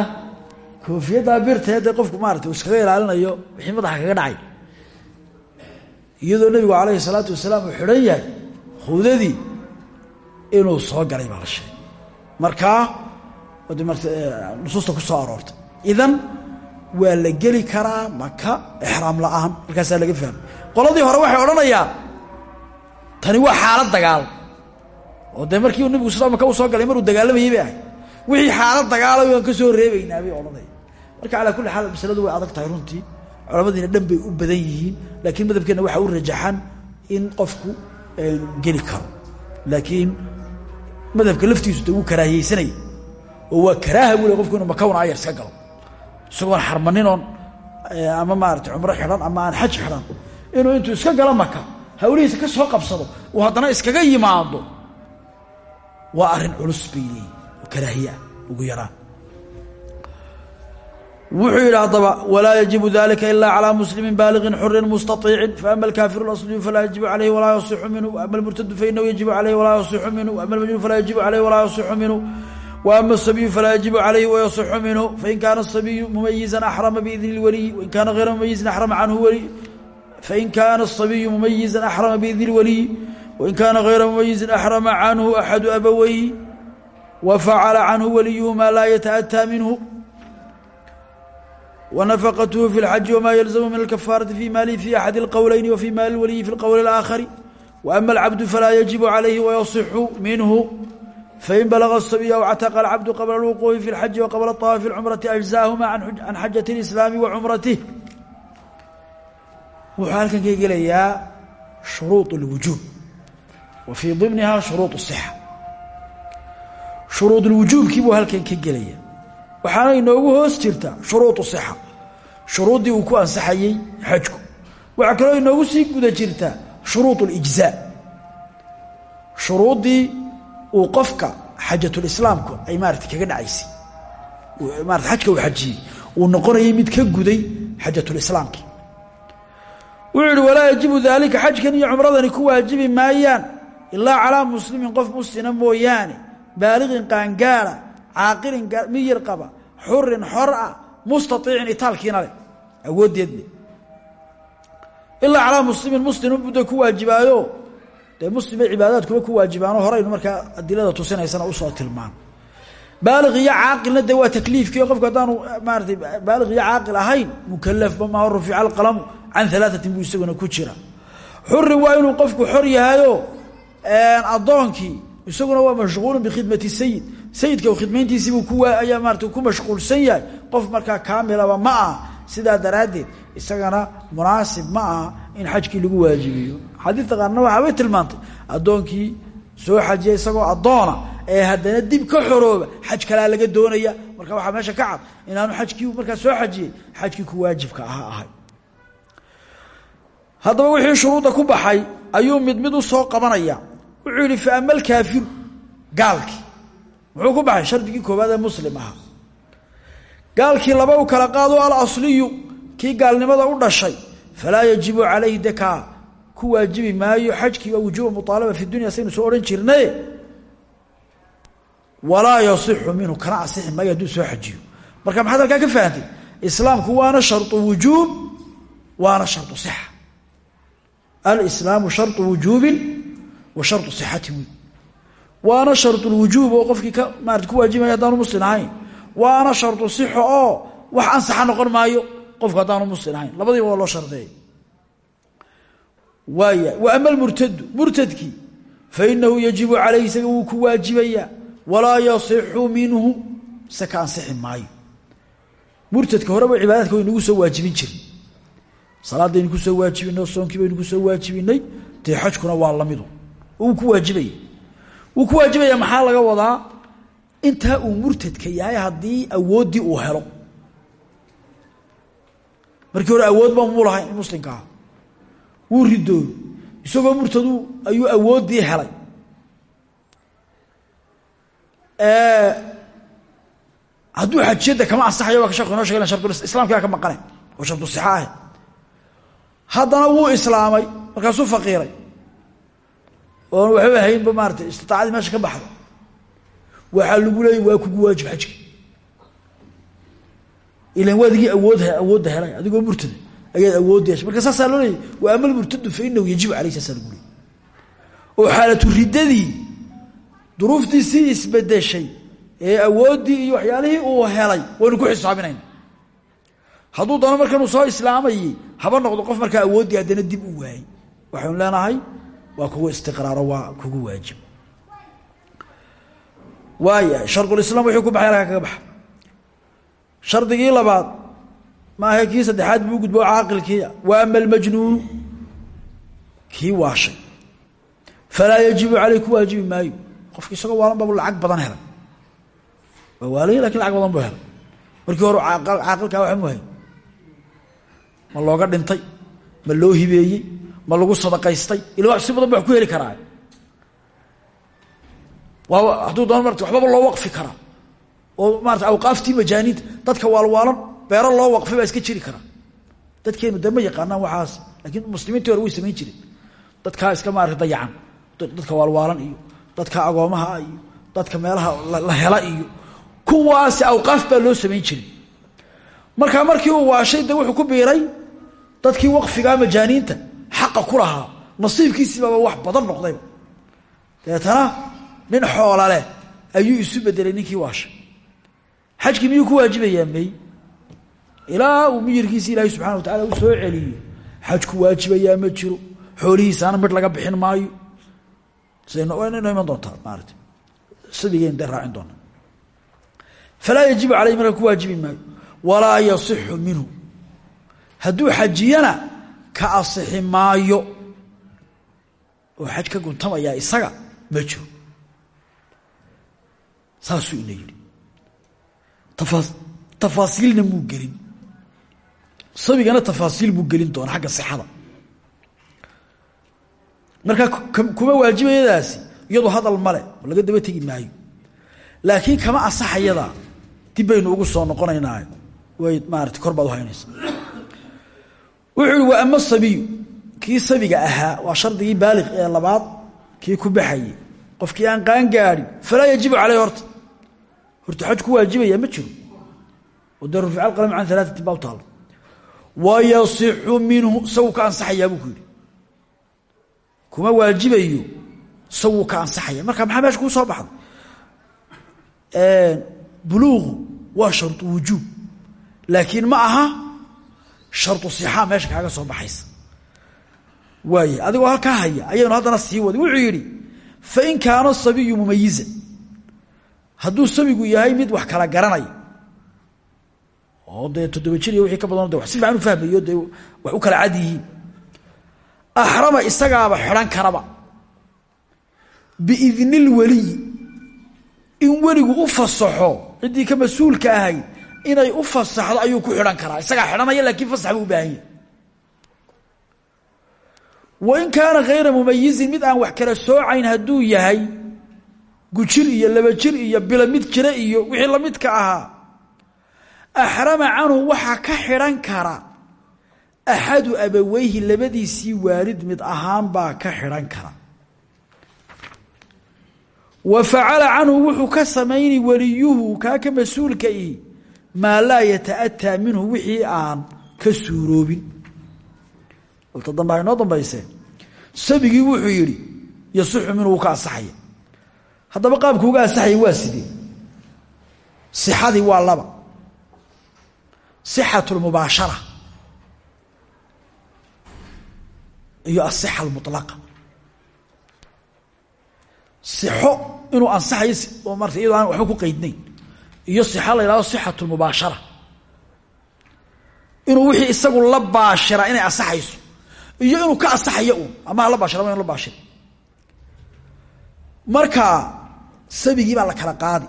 koofiyaddaa birtae qofku maarata uu iskaga ilaalinayo wixii madaxa kaga dhacay. Iyadoo nebigu calayhi salaatu wasalaam uu xidhan yahay khudadii inuu soo galay baa la sheegay. Markaa mart nusuusta ku soo aroortay. Idan waa la geli karaa maka ixraam la'aan. Markaasaa laga fahmay. Qoladii hore waxay odhanayaan tani waa xaalad dagaal oo dee markii nabigu sida maka uu soo galay maruu dagaalamayay bay wixii xaalad dagaala waan ka soo reebaynaa bay odhanaya marka calaa kulli xaal masaladu way adag tahay runtii. Culamadiina dhan bay u badan yihiin laakiin madhabkeenna waxaa u rajaxan in qofku geli karo. Laakiin madhabka laftiisu de wuu oo waa karaaha buu qofku inuu makawn ayar iska galo. Isagoon xarmaninoon ama maarata cumro xidhan ama aan xaj xidhan inuu intuu iska galo maka hawlihiisa ka soo qabsado uu haddana iskaga yimaado waa arrin culus bay leeyihin oo karaahiyeah ugu yaraan wuxuu yidhi haddaba walaa yajibu dalika ila calى muslimi baaliغin xurin mustaطiicin faama alkaafiru اlasliyu falaa yajibu calayhi walaa yasixu minhu ama almurtadu fainahu yajibu calayhi walaa yasixu minhu ama almajnuun falaa yajibu calayhi walaa yasixu minhu وأma الصaبiyu falaa yaجiب عalayhi وayصxu minhu fain kaana الصabiyu mumayiزa أxrama bإidn الwaliي wain kaana غayra mumayiزin أxrama canhu wli fain kaana الصabiyu mumayiزa أxrama bإidn الwaliي wain kaana غayra mumayiزin أxrama canhu أxadu abaweyhi wafacala canhu waliyuhu ma laa yataأtىa minhu ونفقته في الحج وما يلزم من الكفارة في ماله في أحد القولين وفي مال الولي في القول الآخر وأما العبد فلا يجب عليه ويصح منه فإن بلغ الصبي أو اعتق العبد قبل الوقوف في الحج وقبل الطواف في العمرة أجزاهما عن حجة الإسلام وعمرته wuxuu halkan ka gelayaa shuruuط الوujuub wa fii dimnihaa shuruud sixa shuruudulwujuubkii buu halkan ka gelaya waxaana inoogu hoos jirta shuruud sixa shuruuddii uu ku ansaxayey xajku. Waxaa kaloo inoogu sii guda jirta shuruud اlijzaa shuruuddii uu qofka xajatulislaamku ay maarata kaga dhacaysay. Maarata xajka uu xajiyey uu noqonayay mid ka guday xajatulislaamkii wuxuu yihi walaa yajibu daalika xajkan iyo cumradani ku waajibi maayaan ilaa calaa muslimin qof muslima mooyaane baaliqin qaangaara caaqilin miyir qaba xurin xor ah mustaiicin itaalkiina leh awooddeed muslimin muslim budda ku waajibaayo dee muslim bay ku waajibaano horaynu markaa adilada tusinaysana u soo tilmaan baaliq iyo caaqilna de waa takliifkii qofku haddaanu maaratay baaliq iyo caaqil ahayn mukalafba maaho rufica alqalamu can alaaatin buu isaguna ku jira. Xurin waa inuu qofku xor yahayo addoonkii isaguna waa mashquulun bikhidmati sayid sayidka khidmayntiisiibuu ku ayaa maarata ku mashquulsan yahay. Qof markaa kaamilaba ma aha. Sidaa isagana munaasib ma aha in xajkii lagu waajibiyo. Xadiidta qaarna waxaabay tilmaantay addoonkii soo xajiya isagoo addoona ee haddana dib ka xorooba xaj kalaa laga doonaya. Marka waxaa meesha ka cad inaanu xajkii markaa soo xajiyey xajkii ku waajibka ahaa ahay. Haddaba wixii shuruudda ku baxay ayuu mid mid u soo qabanaya wuxuu yihi faama alkaafiru gaalkii. Muxuu ku baxay? Shardigii koowaad ee muslim ahaa. Laba u kala qaado alasliyu kii gaalnimada u dhashay. Falaa yajibu calayhi dekaa ku waajibi maayo xajkii waa wujuuba muaalaba fi dunya saynu soo odhan jirnay. Walaa yaixu minhu kana asixi maayo hadduu soo xajiyo. Marka maxaad halkaa ka fahamtay? Islaamku waana sharu wujuub waana sharu sixa. Alslaamu sharu wujuubin wa sharu sixati wiy waana sharulwujuub oo qofkii ka maarata ku waajibaya haddaanu muslim ahayn. Waana sharu sixo oo wax ansaxa noqon maayo qofku haddaanu muslim ahayn. Labadiiba waa loo shardeeya waaya wa ama almurtadu murtadkii fainahu yajibu calayhi isaga wuu ku waajibayaa walaa yasixu minhu ise ka maayo. Murtadka horeba cibaadaadka waynagu soo waajibin jirin salaadaynu ku soo waajibinay soonkiibaynu ku soo waajibinay dee xajkuna waa lamidu wuu ku waajibaya wuu ku waajibaya maxaa laga wadaa? Intaa uu murtadka yahay haddii awooddii uu helo. Markii hore awood ba muu lahayn muslimka ah. Wuu ridooyo isagoo murtadu ayuu awooddii helay. Hadduu xajiyadda kama ansaxayo waa ka shekhu inoo shegay sharduislamkigaa ka maqane. Oo shardu sixa haddana wuu islaamay markaasuu faqiiray oon waxba haynba maarata istiaacadii meesha ka baxda waxaa lagu leeyay waa kugu waajib xajki ilan waa adigii awood awoodda helay adigoo murtada ayaad awood yeeshay. Marka saasaa loo leeyay wa ama lmurtadu fa inahu yajibu leeyay oo xaalatu riddadii duruuftiisii isbedeshay ee awooddii iyo waxyaalihii uu helay waynu ku xisaabinayna hadduu doono markanuu soo islaamayey haba noqdo qof markaa awooddii haddana dib u waayey waxaynu leenahay waa kugu istiqraaro waa kugu waajib. Waayahay shardulislaam wuxuu ku baxay halkaa kaga baxa. Shardigii labaad maahe kii saddexaad buu gudbo caaqilkiia wa ama almajnuunu kii waashay. Falaa yajibu caleyh ku maayo qofki isagoo waalan babu lacag badan helay. Waa waalay laakiin lacag badan buu helay. Markii hore caaqilkaa waxa mu hay ma looga dhintay ma loo hibeeyey ma lagu sadaqaystay ila si badan ba wax ku heli karaa. Waaba hadduu doono marata waxbaba loo waqfi karaa oo maarata awqaaftii majaaniinta dadka waalwaalan beero loo waqfi baa iska jiri karaa dadkeenu dee yaqaanaan waxaas laakiin muslimiintii hore way samayn jireen. Iska maarata dayacan dadka waalwaalan iyo dadka agoomaha iyo dadka meelaha la hela iyo kuwaasi awqaaf loo samayn jiray. Markaa markii uu waashay de wuxuu ku biiray dadkii waqfigaa majaaniinta xaqa ku lahaa nasiibkiisiibaba wax badan noqdayba deetana nin xoola leh ayuu isu bedelay ninkii waashay xajkii miyuu ku waajibayaa may? Ilaa uu miyirkiisi ilaahay subxana wa tacala u soo celiyo xajku waajibayaa ma jiro xoolihiisaana midh laga bixin maayo. Sidayno iman doontaa maarata sadigeen de raacin doona falaa yajibu caleyh marka ku waajibi maayo. Walaa yasixu minhu. Hadduu xajiyana ka asixi maayo. Oo xaj ka guntamayaa isaga ma jiro. Saasuu ina yidhi. Tafa tafaasiilna muu gelin. Sabigana tafaasiil buu gelin doona xagga sixada. Markaa kuma waajibayadaasi iyadu hadal male oo laga daba tegi maayo. Laakiin kama asaxayada dib ugu soo noqonaynaa way maarata kor baad uhaynaysa wuxuu ihi wa ama sabiyu. Kii sabiga ahaa waa shardigii baaliq ee labaad kii ku baxayey qofkii aan qaan gaadhin falaa yajibu caleyh horta. Horta xaj waajibaya ma jiro. Oo dee alqalam can alaaati baa u taalo minhu sawuu ka ansaxayaa buu kuma waajibayo sawuu ka ansaxaya. Marka maxaa meesha kuu soo baxday? Buluuqu waa shardu wujuub. Laakiin ma aha shardu sixaa meesha kaaga soo baxaysa. Waay adigoo halkaa haya ayaynu haddana sii wadi. Wuxuu yidhi fain kaana sabiyu mumayizan hadduu sabigu yahay mid wax kala garanaya oo dee toddoba jir iyo wixii ka badan de si fiican u fahmayo dee wax u kala cad yihiin. Axrama isagaaba xidhan karaba. Biidni lweliyi in weligu u fasaxo ciddii ka mas'uulka ahayd inay u fasaxdo ayuu ku xidhan karaa. Isagaa xidhanaya laakiin fasax buu u baahan yahy wain kaana khayra mumayizin mid aan wax kala soocayn hadduu yahay gujir iyo laba jir iyo bila mid jira iyo wixii lamidka ahaa axrama canhu waxaa ka xidhan kara axadu abaweyhi labadiisii waalid mid ahaan baa ka xidhan kara. Wa facala canhu wuxuu ka samayni weliyuhu kaa ka mas'uulka ihi maa laa yata'ataa minhu wixii aan ka suuroobin. Balta dambe aynoo dambaysee sabigii wuxuu yidhi yasixu minhu ka ansaxaya. Haddaba qaabku uga ansaxaya waa sidee? Sixadii waa laba. Sixatu lmubaashara iyo asixa almulaqa sixo inuu ansaxayo oo marta iyadoo aan waxba ku qaydnayn iyo sixa la yidhahdo sixatu lmubaashara inuu wixii isagu la baashira inay ansaxayso iyo inuu ka ansaxayo uun ama hala baashira ama la baashira. Marka sabigii baa la kala qaadi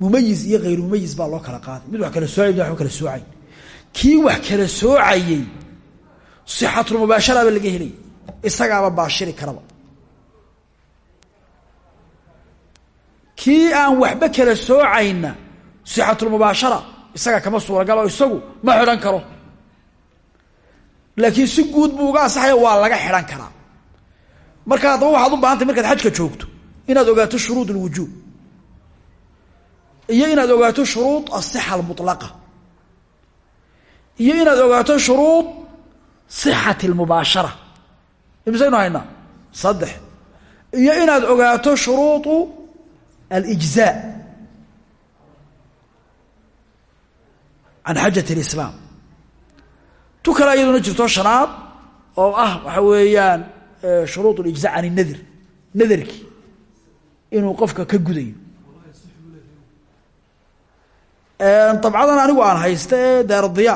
mumayiz iyo hayru mumayiz baa loo kala qaadi. Mid wax kala soocay mid waxba kala soocay kii wax kala soocayey sixatulmubaashara ba laga helay. Isagaaba baashiri karaba. Kii aan waxba kala soocayna sixatulmubaashara isaga kama suuragalo isagu ma xidhan karo. Laakiin si guud buu uga ansaxaya waa laga xidhan karaa. Marka haddaba waxaad u baahantay markaad xajka joogto inaad ogaato shuruud alwujuub iyo inaad ogaato shuruud asixa almulaqa iyo inaad ogaato shuruud sixati almubaashara imisaynu haynaa saddex. Iyo inaad ogaato shuruudu alijzaa can xajat اlislaam tu kale iyaduna jirto shanaad oo ah waxa weeyaan shuruud اlijzaa can اnadir nadarkii inuu qofka ka gudayo dabcadan anigu aan haysta ee daardiya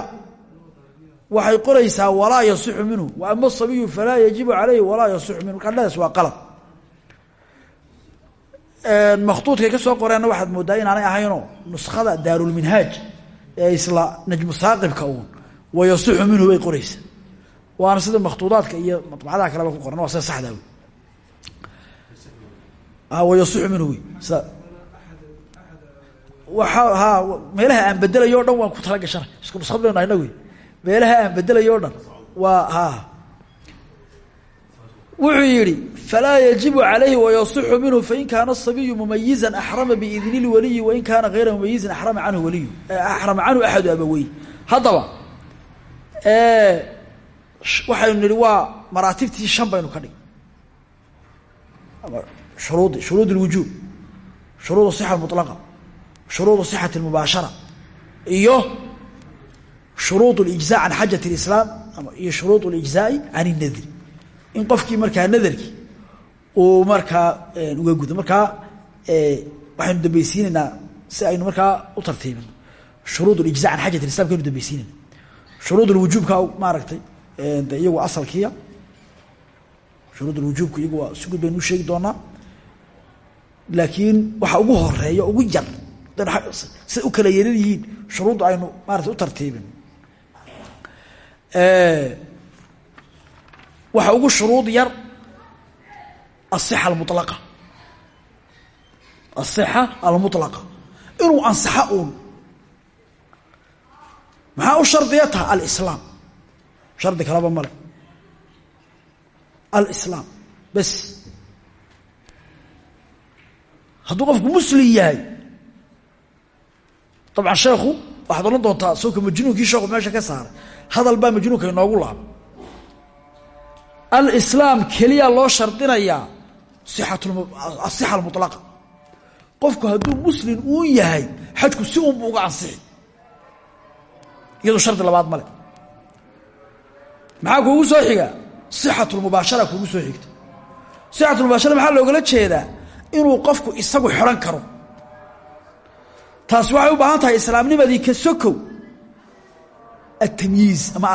waxay qoraysaa walaa yasixu minhu wa ama asabiyu falaa yajibu caleyhi walaa yasixu minhu qadhadaas waa qalad makhtuudkay ka soo qoreenna waxaad moodaa inaanay ahaynoo nuskhada daarulminhaaj ee isla najmu saaqibka uun wa yasixu minhu bay qoraysaa waana sida makhtuudaadka iyo madbacadaha kaleba ku qoran waa sida saxdaa wey wa yasixu minhu wey sida waa ha meelaha aan bedelayo o dhan waan ku tala gashana isku nuskhad baynu ahna wey meelaha aan bedelayo o dhan waa ha wuxuu yidhi falaa yajibu calayhi wayasixu minhu fain kaana asabiyu mumayizan axrama biidni lwaliyi wain kaana hayra mumayizin axrama canhu waliyu axrama canhu axadu abawey haddaba waxaynu nihi waa maraatibtii shan baynu ka dhig shuruudi shuruud اlwujuub shuruud صixa muطlaqa shuruud صixat اlmubaashara iyo shuruud اlijزaa can xajat اlislaam iyo shuruud اlijزaa'i can الnadri in qofkii markaa nadarkii uu markaa uga gudo. Markaa waxaynu dambaysiinaynaa si aynu markaa u tartiibin. Shuruud lijza can xajat islam kaynu dambaysiinayna. Shuruud wujuubka maaragtay de iyagu asalkiya shuruud wujuubku iyagu si gud baynu usheegi doonaa. Laakiin waxa ugu horreeya ugu yar siay u kala yeelan yihiin shuruudda aynu maarata u tartiibin waxa ugu shuruud yar asixa almulaqa asixa almulaqa inuu ansaxo uun. Maxaa u shardiya taha alislaam. Shardi kalaba male alislaam. Bes. Hadduu qofku muslim yahay dabcan sheekhu waxaad odhan doontaa sawka majnuunkii sheekhu meesha ka saaray hadal baa majnuunka inoogu laaba alislaam keliya loo shardinayaa asixa almulaqa qofku hadduu muslim uun yahay xajku si unbu uga ansixi. Iyadoo shardi labaad male maxaa kuugu soo xiga? Sixat lmubaashara kuugu soo xigta. Sixat lmubaashara maxaa loogala jeedaa? Inuu qofku isagu xidhan karo. Taasi waxay u baahan tahay islaamnimadii ka sokow. Atamyiiz ama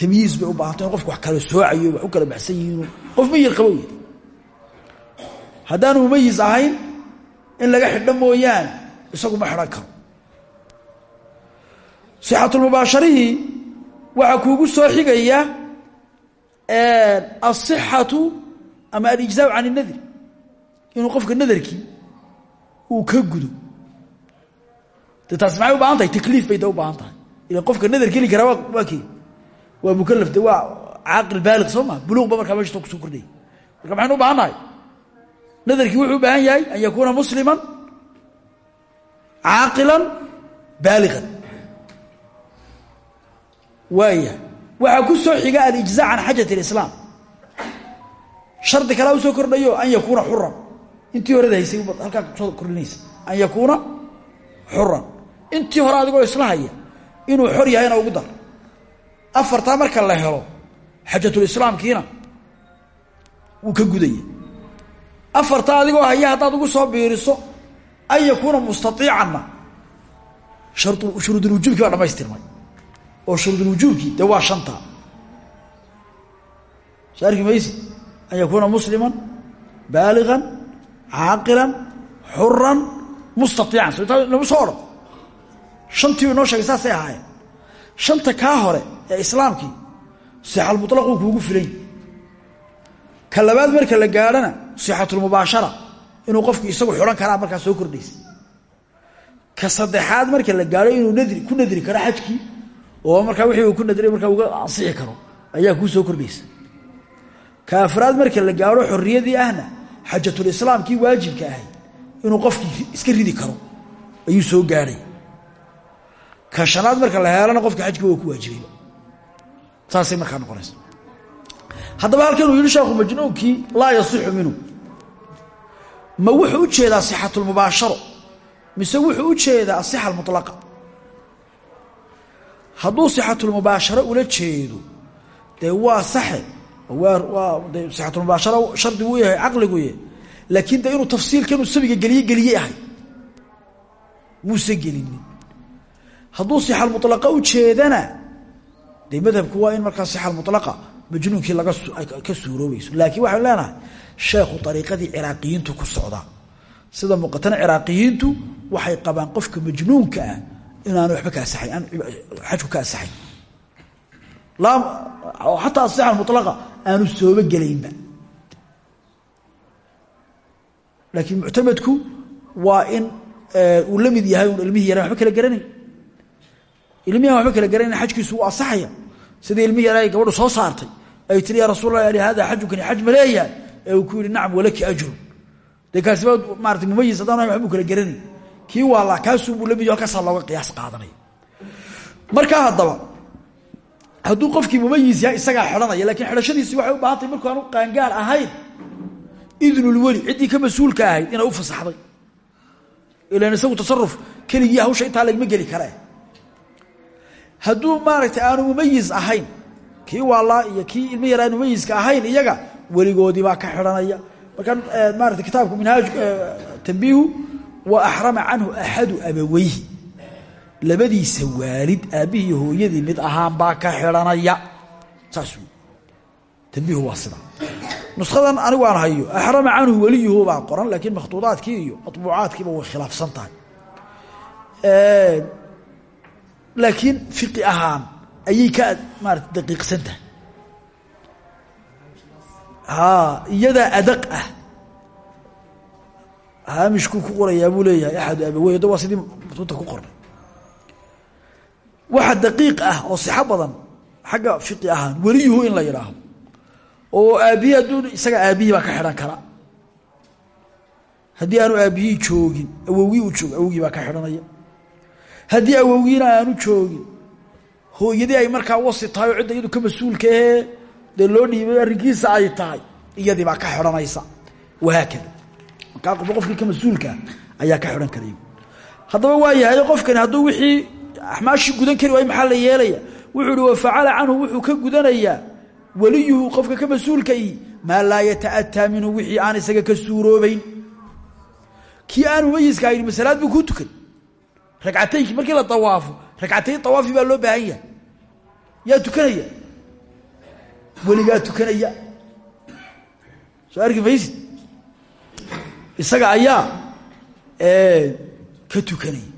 tamyiis bay u baahanto in qofku wax kala soocayo wax u kala baxsan yihiinu qof meyil qabo wey haddaanu mumayis ahayn in laga xidho mooyaane isagu ma xidhan karo. Sixatulmubaasharihii waxaa kuugu soo xigaya asixatu ama alijzaac can اnadir inuu qofka nadarkii uu ka gudo. De taasi maxay u baahan tahay? Takliif qofka nadarka heli karaa waa waa mukalaf de waa caaqil baaliq soo maa buluuq ba markaa ku soo kordhaya marka maxaynu u baahan wuxuu baahan yahay an yakuuna muslima caaqila baaliqan. Waaya waxaa ku soo xiga alijzaa can xajat اlislaam shardi kalaa u soo kordhayo an yakuuna xuran intii horeda haysay halkaa soo kordhinaysa. An yakuuna xuran intii hore adigoo isla inuu xor yahayna ugu dar afartaa marka la helo xajatulislaamkiina wuu ka gudaya afartaa adigoo haya haddaad ugu soo biiriso an yakuuna mustaiicanna shuruudulwujuubkii baa dhamaystirmay oo shuruudulwujuubkii dee waa shanta. Soo arki maysi an yakuuna muslima baaliga caaqila xuran mustaiican so nagu soo odhan shantii inoo sheegay saasay ahaayeen shanta kaa hore ee islaamkii sixalmutlaq uu kuugu filan yahy ka labaad marka la gaadhana sixatulmubaashara inuu qofku isagu xidhan karaa markaa soo kordhaysa. Ka saddexaad marka la gaadho inuu nadri ku nadri karo xajkii oo markaa wixii uu ku nadray markaa uga ansixi karo ayaa kuu soo kordhaysa. Ka afraad marka la gaadho xorriyadii ahna xajatulislaamkii waajibka ahay inuu qofkii iska ridi karo ayuu soo gaadhay ka shanaad marka la heelana qofka xajkii waa ku waajibay. Saasay markaa noqonaysa. Haddaba halkan uu yihi sheekhu majnuunkii laa yasixu minhu. Ma wuxuu u jeedaa sixatulmubaasharo mise wuxuu u jeedaa asixa almulaqa hadduu sixatulmubaasharo ula jeedo dee waa saxe? Waa de sixatulmubaasharo shardi buu yahay caqliguye laakiin de inuu tafsiilkanuu sabiga geliye geliye ahay. Muuse gelinin hadduu sixa almulaqa u jeedana dee madhabku waa in markaa sixa almulaqa majnuunkii laga ka suuroobayso laakiin waxaynu leenahay sheekhu ariiqadii ciraaqiyiintu ku socdaa sida muuqatana ciraaqiyiintu waxay qabaan qofka majnuunka ah inaanu waba ka asaxayn xajku ka asaxayn xataa asixa mulaqa aanu sooba gelaynba laakiin muctamadku waa in uu la yahay un ilmihii yaran waba kala garanayn ilmihi aan waba kala garanayn xajkiisu wuu asaxaya. Sidii ilmi yara ay gabadhu soo saartay ay tiri ya rasuul lah hada xajukani xaj ma leeyahay? Ee ku yihi nacam walaki ajrun. Dee kaasiba maarata mumayis haddaan waxbuu kala garanay kii waalaa kaasuubuu la mid halkaasaa qiyaas qaadanaya. Markaa haddaba hadduu qofkii mumayis yahay isagaa xidhanaya lakiin xidhashadiisi waxay u baahantay markuu aanu qaangaar ahayn idnulweli ciddii ka mas'uulka ahayd inay u fasaxday. Ilan isagu tasaruf keligii hawsha intaa lagma geli karee hadduu maaragtay aanu mumayis ahayn kii waalaa iyo kii ilmo yar aan mumayiska ahayn iyaga weligoodii baa ka xidhanaya marka maarata kitaabku minhaaj tambiihu wa axrama canhu axadu abaweyhi labadiisa waalid aabbihii hooyadii mid ahaan baa ka xidhanaya saas wey tambiihu waa sida. Nuskadan anigu aan hayo axrama canhu weliyuhu baa qoran laakiin makhtuudaadkii iyo maطbuucaadkiiba way khilaafsan tahay laakiin fiqi ahaan ayay ka maarata daqiiqsan tahay. Iyadaa adaq ah. Haamishkuu ku qorayaa buu leeyahay axadu abawey da waa sidii matuunta ku qornay. Waxa daqiiq ah oo sixo badan xagga fiqi ahaan weliyuhu in la yidhaaho oo aabbihi hadduu isaga aabbihii baa ka xidhan kara. Haddii aanu aabbihii joogin awowgii uu joogo awowgii baa ka xidhanaya haddii awowgiina aanu joogin hooyadii ay markaa wasi tahay oo cidda iyadu ka mas'uulka dee loo dhiibay arrinkiisa ay tahay iyadii baa ka xidhanaysa. Wahaakada. Markaa qofkii ka mas'uulkaa ayaa ka xidhan karaya haddaba waa yahay qofkani hadduu wixii axmaashii gudan kari waay maxaa la yeelaya? Wuxuu ihi wafacala canhu wuxuu ka gudanayaa weliyuhu qofka ka mas'uulkai maa laa wixii aan isaga ka suuroobayn. Kii aan mumayiska ahayn masalaad buu tukan ragcataynkii markii la dawaafo ragcatayn dawaafi baa loo baahan yahay. Yaa tukanaya? Weligaa tukanaya? Soo arki maysid isaga ayaa ka tukanaya.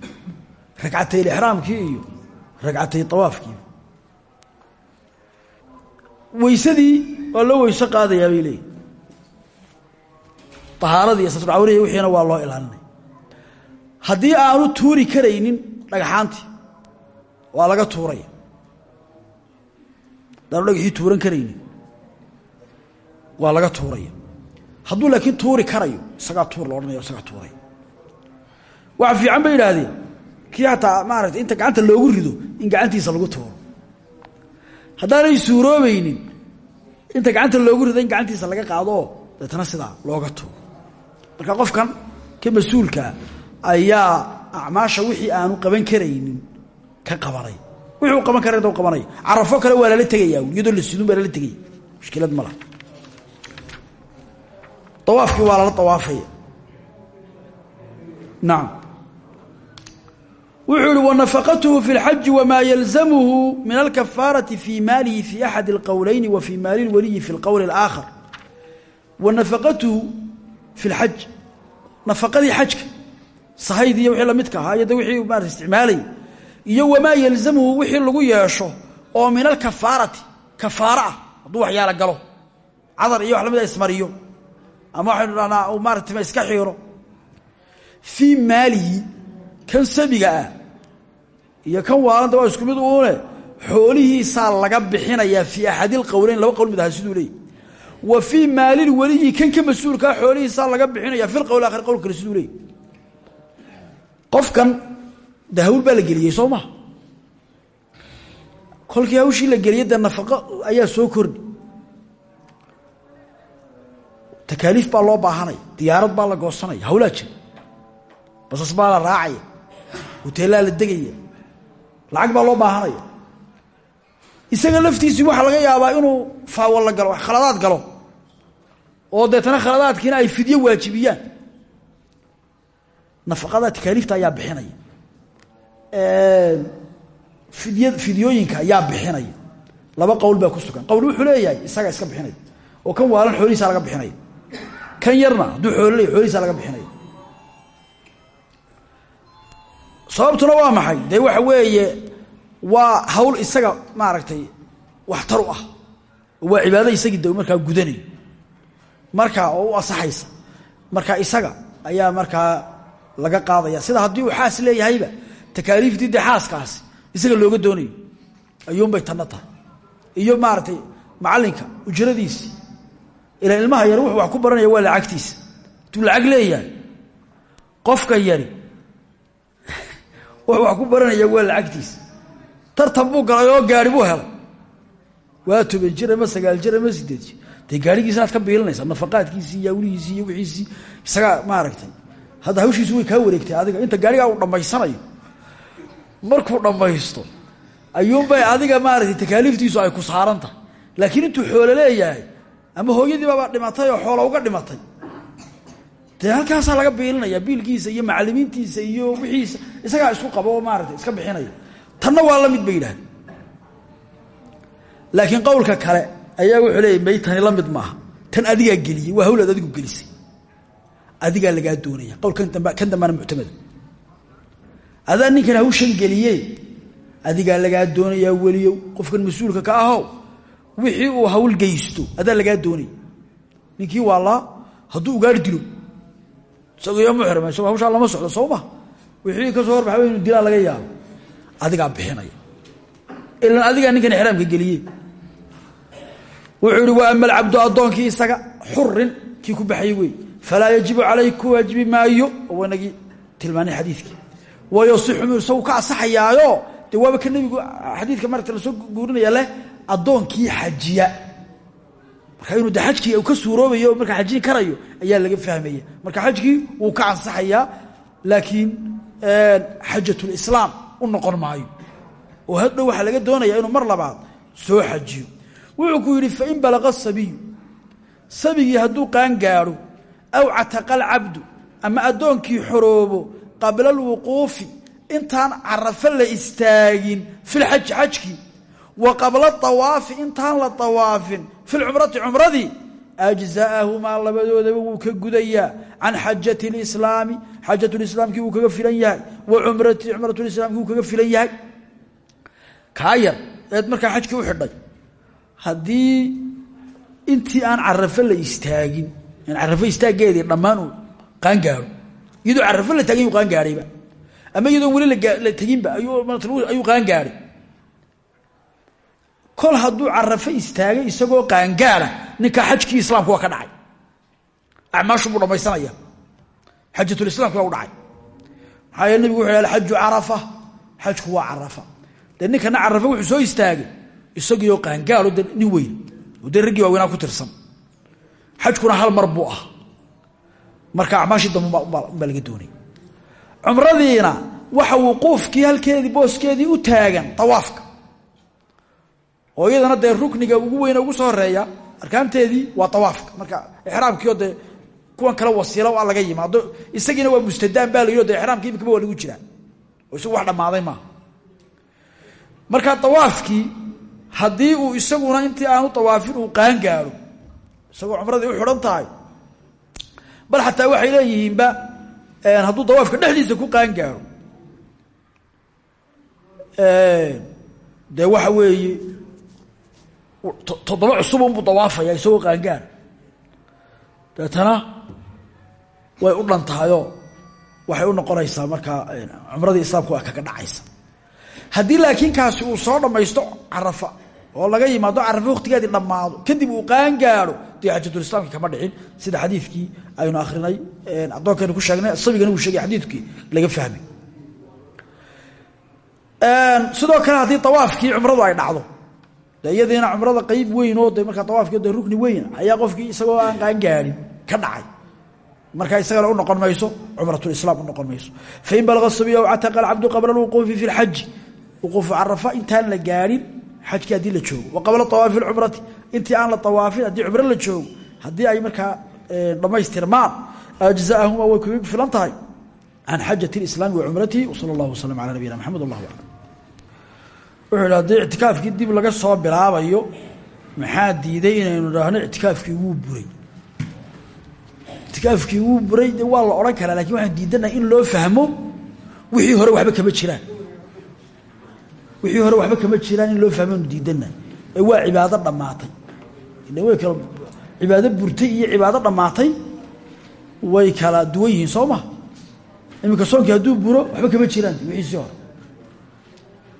Ragcatay lixraamkii iyo ragcatay awaafkii weysadii waa loo weyso qaadayaa bay leeyihi ahaaradii satrcawrihi wixiina waa loo ilaalinaya haddii aanu tuuri karaynin dhagxaantii waa laga tuuraya haddaanu dhagaxii tuuran karaynin waa laga tuuraya hadduu laakiin tuuri karayo isagaa tuur la odhanaya isagaa tuuraya waxa fiican bay yidhaahdeen. Kii hataa maarata inta gacanta loogu rido in gacantiisa lagu tuuro. Haddaanay suuroobaynin inta gacanta loogu rido in gacantiisa laga qaadoo deetana sidaa looga tuuro. Marka qofkan ka mas'uulkaa ayaa acmaasha wixii aanu qaban karaynin ka qabanay wixii uu qaban karay da qabanaya carafo kale waa lala tegayaa iyadoo la sidun baa lala tegaya mushkilad ma laha awaafkii waa lala awaafaya nacam wuxuu ihi wanafaqatuhu fi اlxaji wma yalzamhu min alkafaaraةi fi maalihi fi axad اlqowleyni wa fi maali اlwaliyi fi اlqowl اlآakhar wa nafaqatuhu fi اlxaj nafaqadii xajka sahaydiiyo wixii lamidka ahaa iyo de wixii maarata isticmaalayay iyo wamaa yalzamhu wixii lagu yeesho oo min alkafaarati kafaara ah hadduu waxyaala galo cadar iyo wax lamida ismariyo ama waxaynu dhahnaa uu ma iska xiiro fii maalihi kan sabiga ah iyo kan waalanta waa isku mid uune xoolihiisaa laga bixinayaa fii axadil qowleyn laba qowl mid aha siduu leeyay wa fii maalil weliyi kan ka mas'uulkaa xoolihiisaa laga bixinaya fi lqowl akhir qowl kale siduu leeyay qofkan de hawl baa la geliyey soo maha kolkii hawshii la geliyey dee nafaqo ayaa soo kordhi. Takaaliif baa loo baahanaya diyaarad baa la goosanaya hawlaa jira basas baa la raacaya huteelaa la degaya lacag baa loo baahanaya isaga laftiisii waxaa laga yaabaa inuu faawalla galo khaladaad galo. Oo deetana khaladaadkiina ay fidyo waajibiyaan nafaqada takaaliifta ayaa bixinaya fidya fidyooyinka ayaa bixinaya laba qowl baa ku sugan. Qowl wuxuu leeyahay isaga iska bixinaya oo kan waalan xoolihiisa laga bixinaya kan yarna hadduu xoolo leeyahy xoolihiisa laga bixinaya sababtuna waa maxay? Dee waxa weeye waa hawl isaga maaragtay waxtar u ah. Waa cibaado isagii de markaa gudanayo markaa oo u asaxaysa. Marka isaga ayaa markaa laga qaadaya. Sida haddii uu xaas leeyahayba takaaliiftii dee xaaskaasi isaga looga doonayo ayuunbay tanna tahay. Iyo maaragtay macalinka ujradiisi. Ila ilmaha yar wuxuu wax ku baranaya waa lacagtiisa. Intuu lacag leeyahay qofka yari wuxuu wax ku baranaya waa lacagtiisa. Tartan buu galay oo gaari buu helay. Waa toban jir ama sagaal jir ama sideed gaarigiisa ka biilinaysaa nafaqaadkiisii iyo awlihiisii iyo wiiisii isagaa maaragtay hadda hawshiisu way kaa wareegtay adiga inta gaarigaa uu dhammaysanayo. Markuu dhammaysto ayuunbay adiga maaragtay takaaliiftiisu ay ku saaran tahay laakiin intuu xoolo leeyahay ama hooyadiibaba dhimatay oo xoola uga dhimatay. Dee halkaasaa laga biilinaya biilkiisa iyo macalimiintiisa iyo wixiisa. Isagaa isku qabo oo maaragtay iska bixinaya. Tanna waa la mid bay yidhaahda laakiin qowlka kale ayaa wuxuu leeyay may tani la mid maaha. Tan adigaa geliyey waa hawlaad adigu gelisay adigaa lagaa doonaya. Qowlkan damb kan dambana muctamada adaa ninkan hawshan geliyee adigaa lagaa doonayaa weliyow qofkan mas'uulka ka ahow wixii uu hawl geysto adaa lagaa doonaya ninkii waa laa hadduu ugaari dilo. Isagoyo muxrima isagoo hawshaa lama socdo soo wixii ka soo horbaxa inu dilaa laga yaabo. Adigaa bixinaya. Ilan adigaa ninkan ixraamka geliye wuxuu ihi wa ama alcabdu isaga xurin kii ku baxay wey falaa yajibu calayh ku waajibi maayo oo inagii tilmaanay xadiidkii wayasixu isagu ka asaxayaayo dee waaba ka nebigu xadiidka marata la soo guurinaya leh addoonkii xajiya marka inuu de xajkii u ka suuroobayo oo markaa xajin karayo ayaa laga fahmaya marka xajkii wuu ka ansaxayaa laakiin xajatulislaam u noqon maayo oo hadhow waxaa laga doonaya inuu mar labaad soo xajiyo wuxuu ku yidhi fain balaqa sabiyu sabigii hadduu qaan aw cataqa alcabdu ama addoonkii xoroobo qabla alwuquufi intaan carafo la istaagin filxaji xajkii. Wa qabla awaafi intaan la awaafin filcumrati cumradii. Ajza'ahumaa labadoodaba wuu ka gudayaa can xajati lislaami xajatulislaamkii wuu kaga filan yahay. Wa cumrati cumratulislaamkii wuu kaga filan yahay. Kaa yar eed markaa u xidhay. Haddii intii aan carafo la istaagin aan carafo istaaggeedii dhammaan uu qaan gaaro. Iyadoo carafo la taagin yuu qaan gaadhayba ama iyadoon weli la teginba ayuu qaan gaadhay kol hadduu carafo istaagay isagoo qaangaara ninkaa xajkii islaamku waa ka dhacay. Acmaashu buu dhamaysanaya. Xajatulislaamki waa u dhacay. Maxaa yeele nebigu wuxu alxaju carafa. Xajku waa carafa. Dee ninkana carafa wuxuu soo istaagay isagiioo qaangaaro de nin weyn. Oo dee raggii waaweynaa ku tirsan xajkuna hal mar buu ah. Marka acmaashii dambe umbaa laga doonay. Cumradiina waxa wuquufkii halkeedii booskeedii u taagan awaafka oo iyadana dee rukniga ugu weyne ugu soo horreeya arkaanteedii waa awaafka marka ixraamkiio dee kuwan kale wasiilo a laga yimaado isagiina waa mustadaan baa la yidhi o de ixraamki imikaba waa lagu jiraa. Oo isagu wax dhammaaday maaha. Marka awaafkii haddii uu isaguna intii aanu awaafin uu qaan gaaro isagoo cumradii u xidhan tahay. Bal xataa waxay leeyihiinba hadduu dawaafka dhexdiisa ku qaan gaaro dee waxa weeye toddoba cusub unbuu dawaafaya isagoo qaangaar deetana way u dhan tahayoo waxay u noqonaysaa markaa cumradii islaamku waa kaga dhacaysa. Haddii laakiin kaasi uu soo dhammaysto carafa oo laga yimaado carafa wakhtigeedii dhammaado. Kadib uu qaan gaadho dee xajatulislaamki kama dhicin. Sida xadiidkii aynu akhrinay addoonkeenu ku sheegnay sabigana uu sheegay xadiidkii laga fahmay sidoo kale haddii awaafkii cumradu ay dhacdo de iyadiina cumrada weyn oo de markaa awaafki de rukni weyn ayaa qofkii isagoo aan qaan gaadhin ka dhacay. Markaa isagana u noqon mayso cumratulislaam u noqon mayso. Fain balaga sabiy aw cataqa alcabdu qabla alwuquufi fi lxaji wuquufu carafa intaan la gaadhin xajkii haddii la joogo. Wa qabla awaafi lcumrati intii aan la awaafin haddii cumro la joogo haddii ay markaa dhammaystirmaan ajzaahuma way kaga filan tahay. Can xajati lislaami wa cumratihi wsala allahu waslm ala nabiyina maxamed wallah aclam wuxuu idhi haddii ictikaafkii laga soo bilaabayo maxaa diiday inaynu idhaahno ictikaafkii wuu buray? Ictikaafkii wuu buray de waa la odhan karaa laakiin waxaan diidanahay in loo fahmo wixii hore waxba kama jiraan wixii hore waxba kama jiraan in loo fahmo anu diidanahay ee waa cibaado dhammaatay way kala cibaado burtay iyo cibaado dhammaatay way kala duwan yihiin soo ma? Iminka hadduu buro waxba kama jiraan wixiisii hore.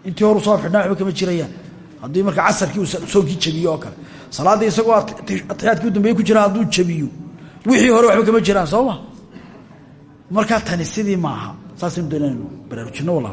Intii horu soo xidhnaa waxba kama jirayaan. Haddii marka casarkii uu soonkii jabiyo kale. Salaaddii isagoo atixiyaadkii u dambeeye ku jiraan hadduu jabiyo wixii hore waxba kama jiraan soo ma? Tani sidii maaha. Saasaynu doonaynu baraarujinno wallah